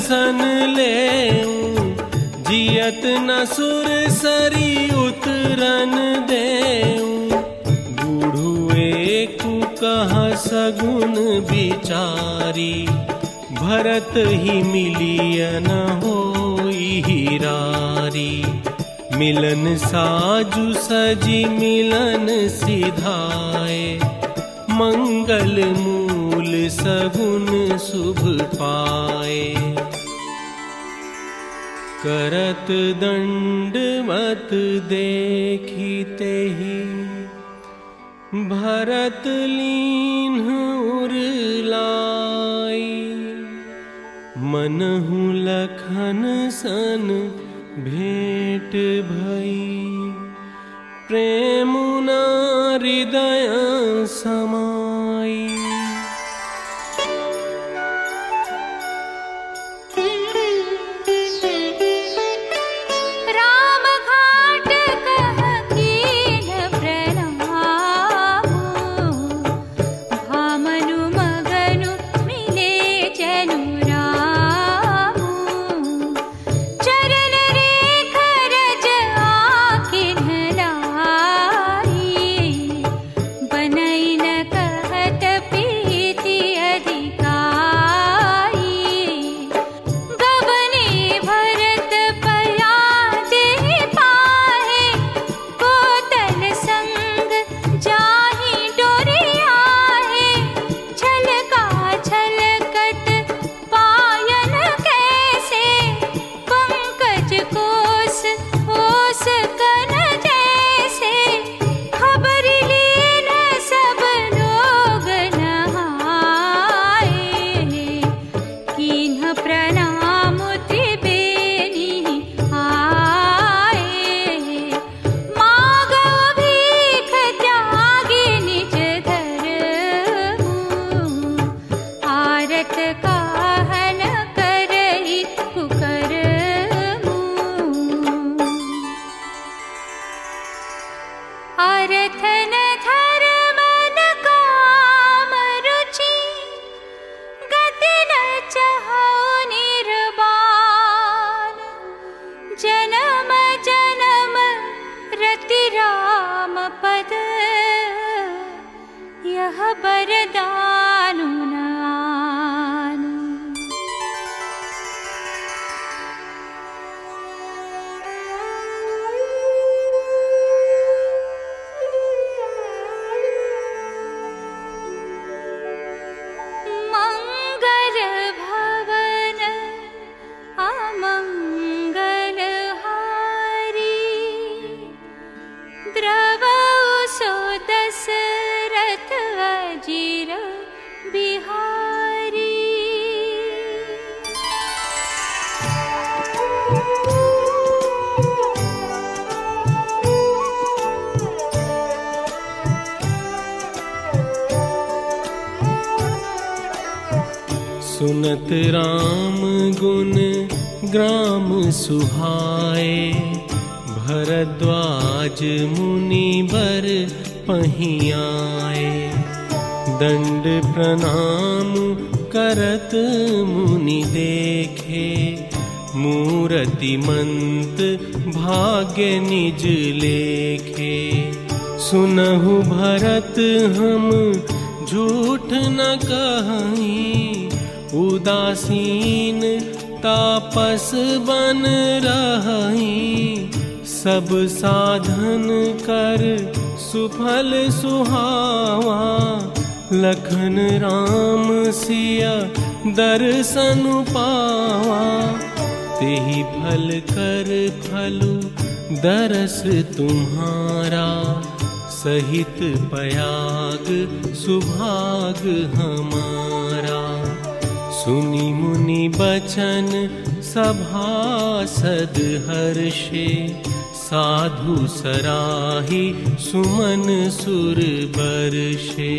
सन ले जियत न सुर सरी उतरन देऊ। बूढ़ू एक कह सगुन बिचारी, भरत ही मिलियन हो हीरारी। मिलन साजु सजी मिलन सिधाए, मंगल मूल सगुन शुभ पाए। करत दंडवत देखिते ही भरत लीन उरलाई मनहु लखन सन तेरा सब साधन कर, सुफल सुहावा। लखन राम सिया दर्शन पावा। तेहि फल कर फलु दरस तुम्हारा। सहित पयाग सुभाग हमारा। सुनी मुनि बचन सभासद हर्षे। साधु सराही सुमन सुर बर्षे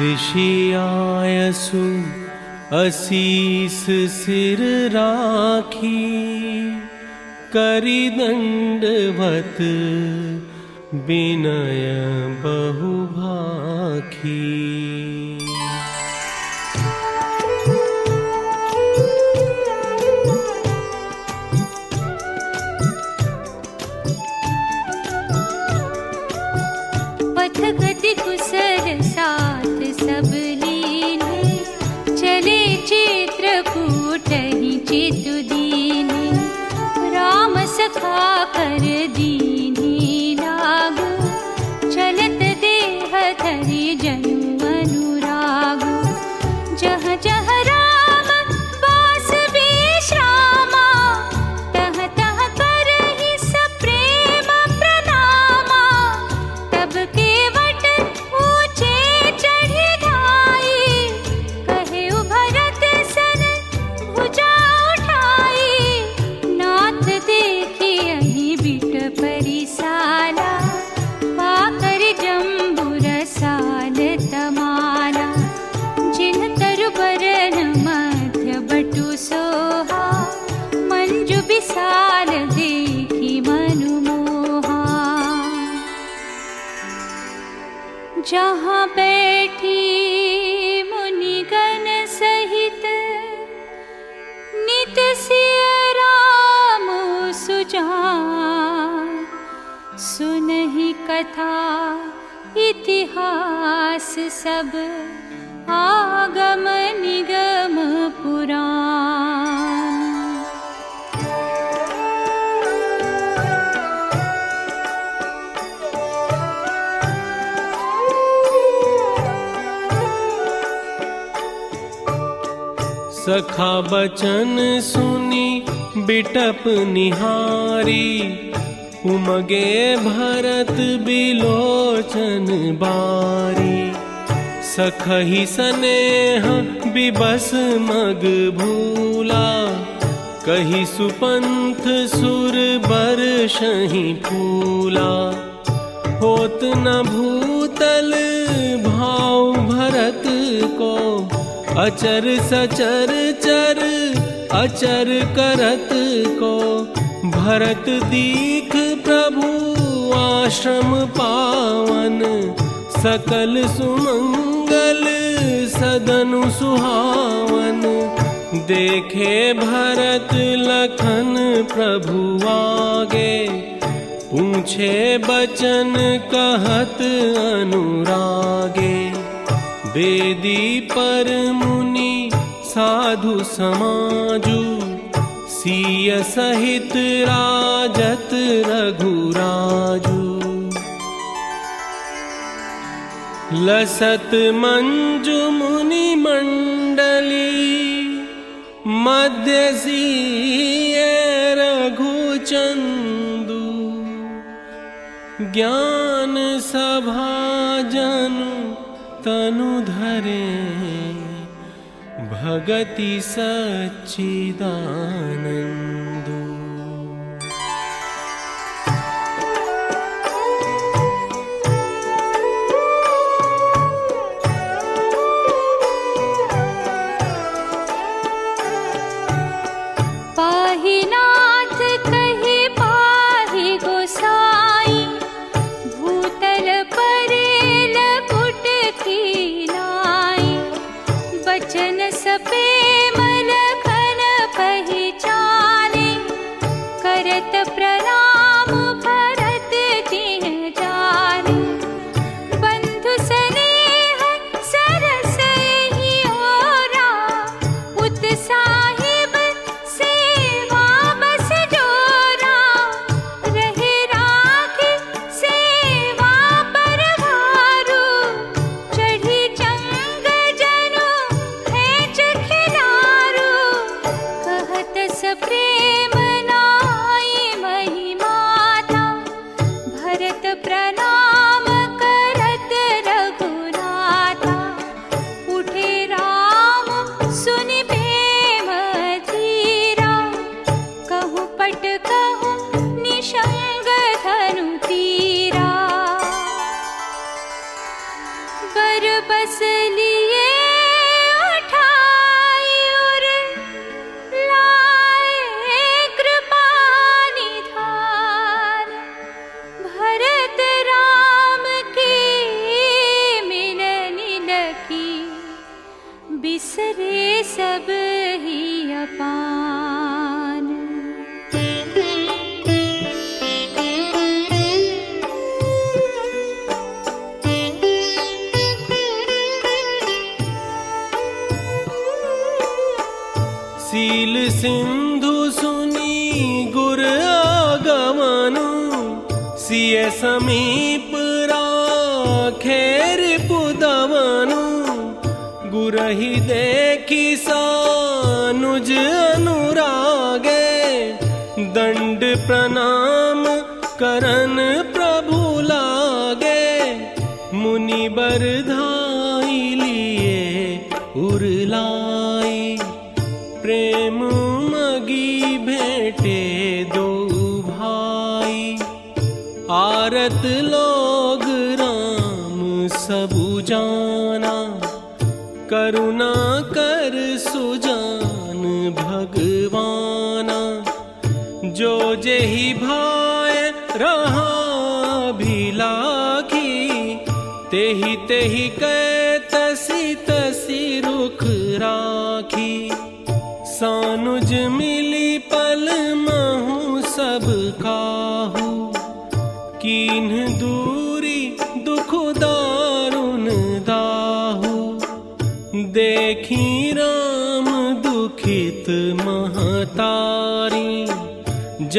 ऋषि आयसु असीस सिर राखी। करि दण्डवत् विनय बहुभाखी सखा कर दीनी जहाँ बैठी मुनिगण सहित नित राम सुजान। सुनहि कथा इतिहास सब आगम निगम पुराण सखा बचन सुनी, बिटप निहारी। उमगे भरत बिलोचन बारी। सखही स्नेह बिबस मग भूला। कही सुपंथ सुर बरसही फूला। होत न भूतल भाव भरत को अचर सचर चर अचर करत को। भरत दीख प्रभु आश्रम पावन सकल सुमंगल सदनु सुहावन। देखे भरत लखन प्रभु आगे पूछे बचन कहत अनुरागे वेदी पर मुनि साधु समाजु सीय सहित राजत रघुराजू। लसत मंजु मुनि मंडली मध्य सीय रघुचंदू ज्ञान सभा जनु तनु धरे भगति सच्चिदानन्द। भारत लोग राम सबु जाना करुणा कर सुजान भगवाना। जो जि भायहा भाखि तेहि तेहि रुख राखी। सानुज मिल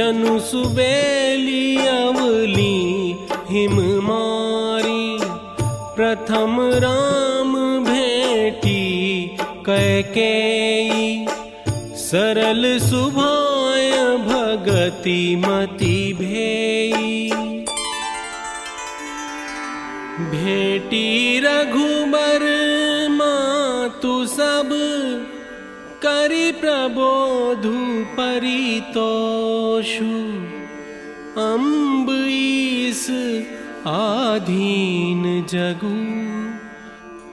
जनु सुबेली अवली हिम मारी। प्रथम राम भेटी कैके सरल सुभाय भगति मति भेई। भेटी रघुबर मातु सब प्रबोधु परितोषु अम्बईस आधीन जगु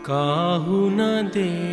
काहु न दे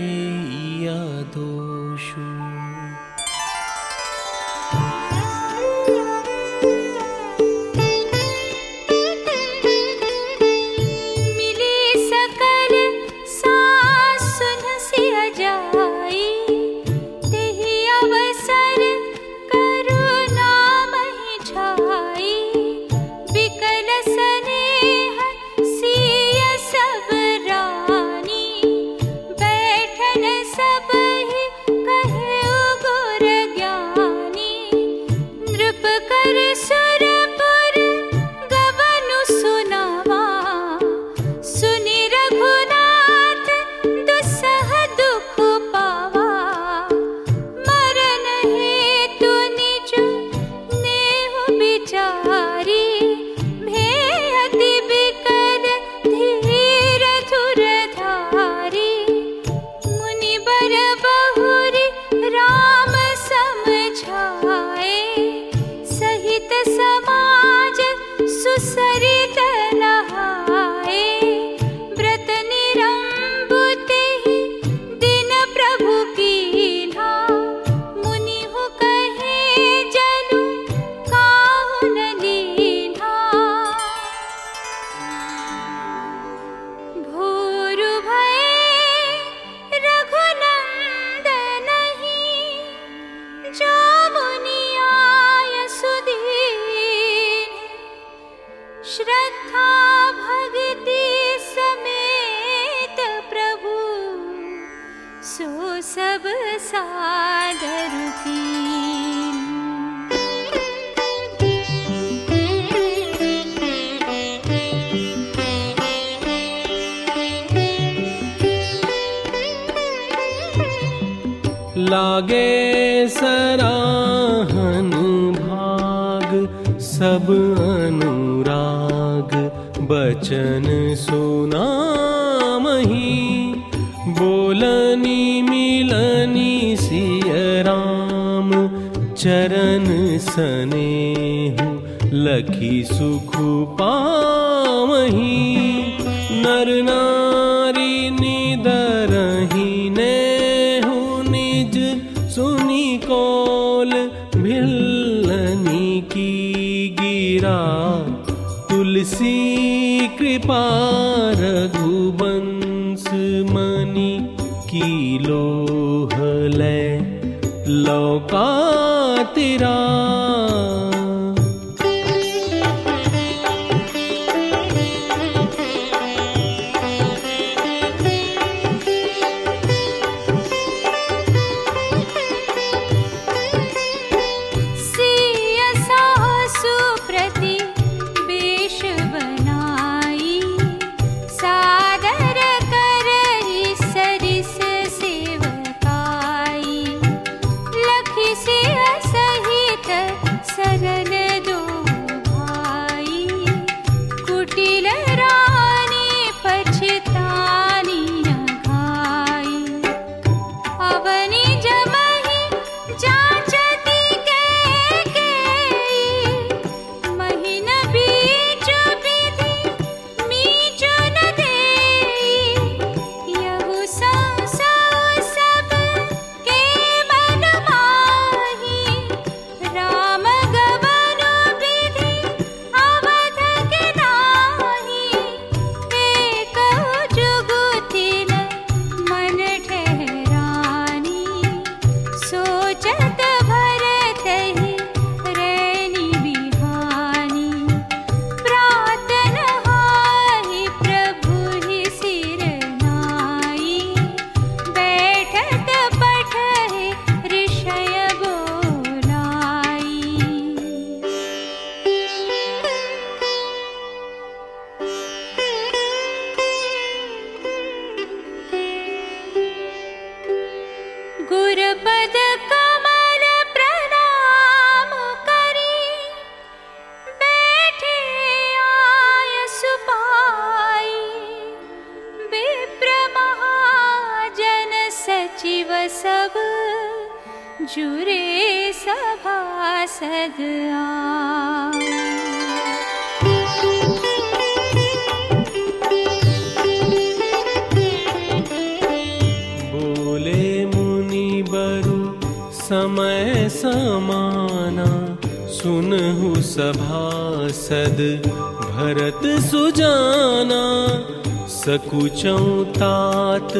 सकुचौ तात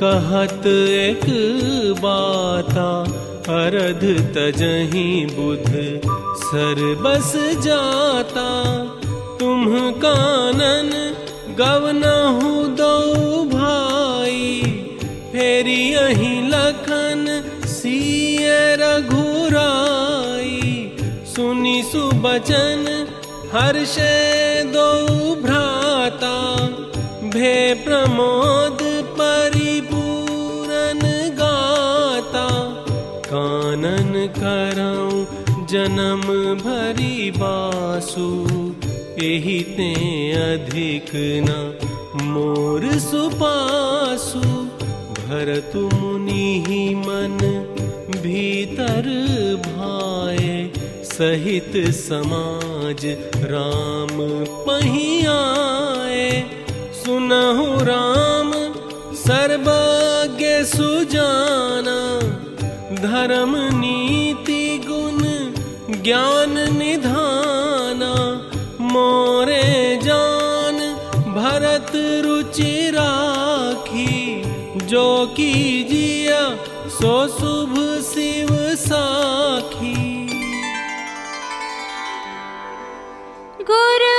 कहत एक बाता। अरध तजही बुध सर बस जाता। तुम कानन गवनहु दो भाई। फेरी अही लखन सिय रघुराई। सुनी सुबचन हर्षे दो प्रमोद परिपूरन गाता कानन करऊं जन्म भरी बासु एहि ते अधिक न मोर सुपासु। भरतु मुनि मन भीतर भाए सहित समाज राम पहियाए सुनहु राम, सर्वज्ञ सुजाना, धर्म नीति गुण, ज्ञान निधाना, मोरे जान, भरत रुचि राखी, जो की जिया सो शुभ शिव साखी। गुरु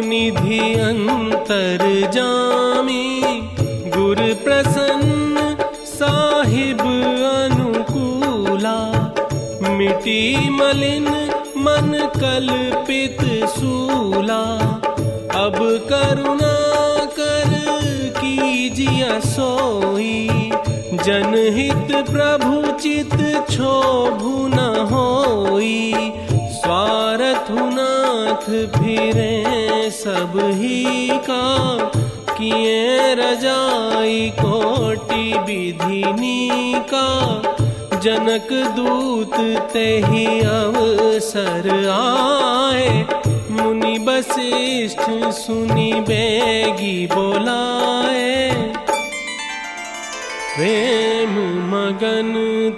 निधि अंतर जामी गुर प्रसन्न साहिब अनुकूला, मिटी मलिन मन कल्पित सूला। अब करुणा कर कीजिया सोई, जनहित प्रभु चित क्षोभु न होई। स्वार्थ साथ फिरे सब ही का किए रजाई कोटि विधि का जनक दूत ते ही अवसर आए। मुनि बशिष्ठ सुनी बेगी बोलाए। प्रेम मगन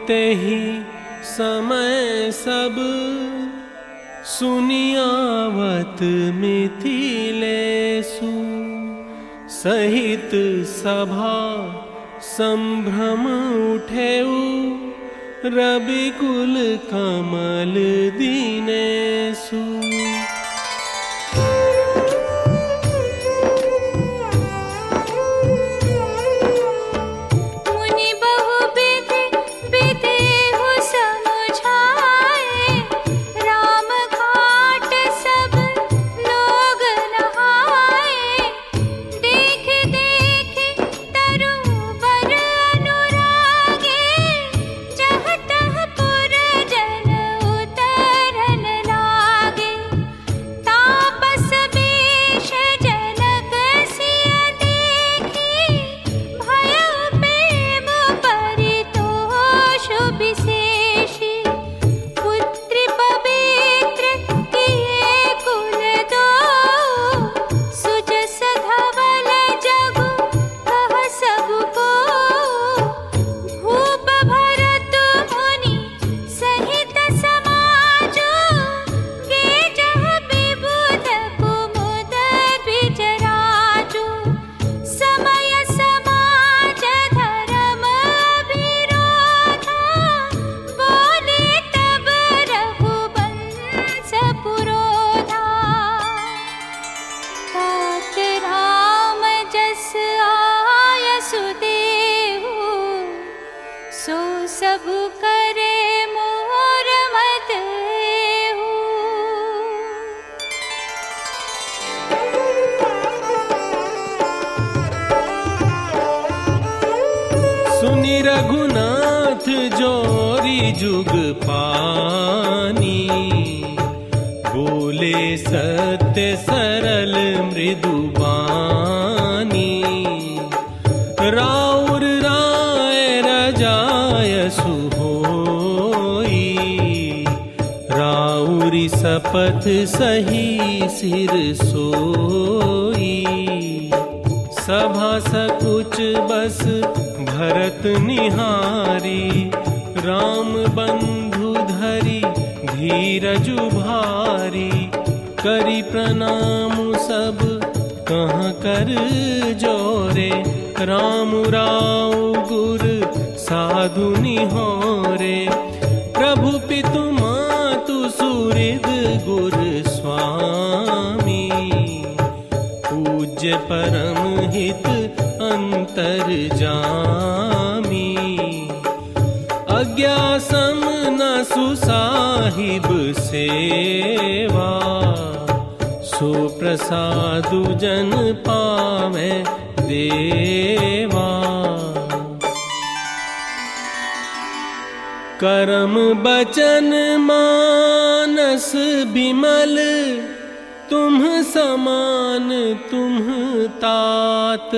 ते ही समय सब सुनियावत मिथिलेषु सहित सभा सम्भ्रम उठेउ रविकुल कमल दिनेषु परम हित अन्तर् जी अज्ञासं न सुसाहिब सेवा। सुप्रसादु जन पावे देवा। करम बचन मानस विमल तुम समान तुम तात।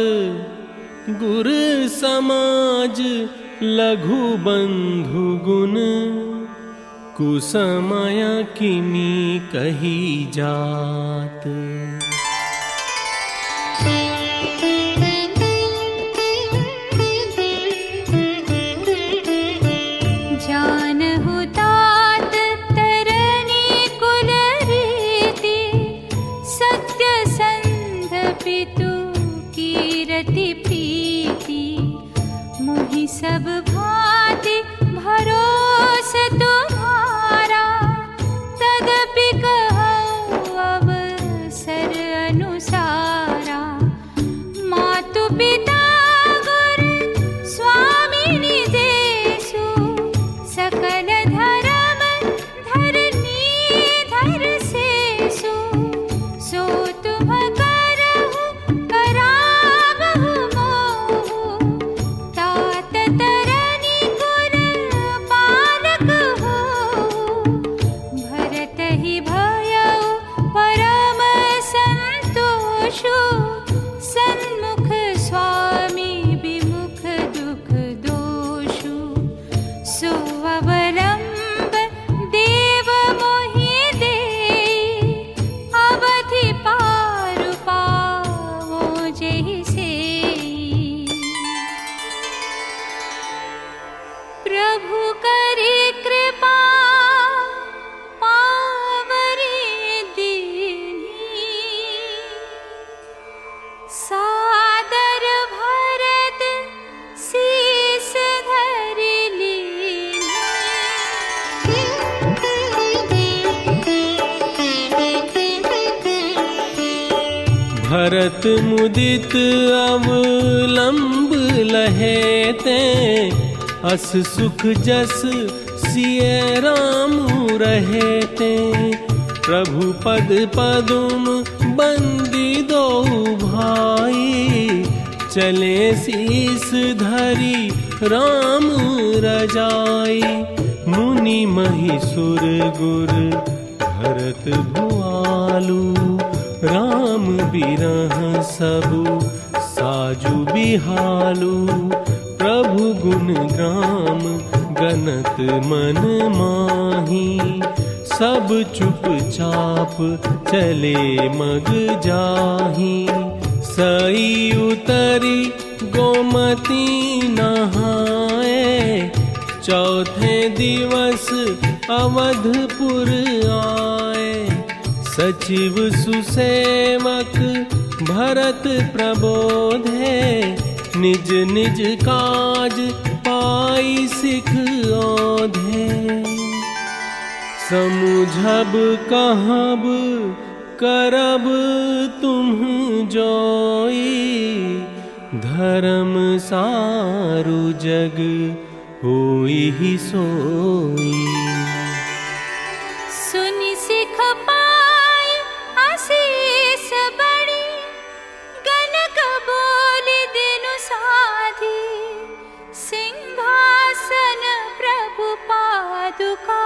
गुर समाज लघु बंधु गुण। कुसमय किमी कही जात। सुख जस सिय राम रहे ते। प्रभु पद पदुम बंदी दो भाई। चले शीस धरी राम रजाई। मुनि महिसुर गुर भरत भुआलु राम बिरह सबु साजु बिहालू। गुणग्राम गणत मन माही, सब चुपचाप चले मग जाही। सही उतरी, गोमती नहाए, चौथे दिवस अवधपुर आए। सचिव सुसेवक भरत प्रबोधे निज निज काज पाई सिख आधे। समुझब कहब, करब तुम जोई। धर्म सारु जग हो ही सोई। か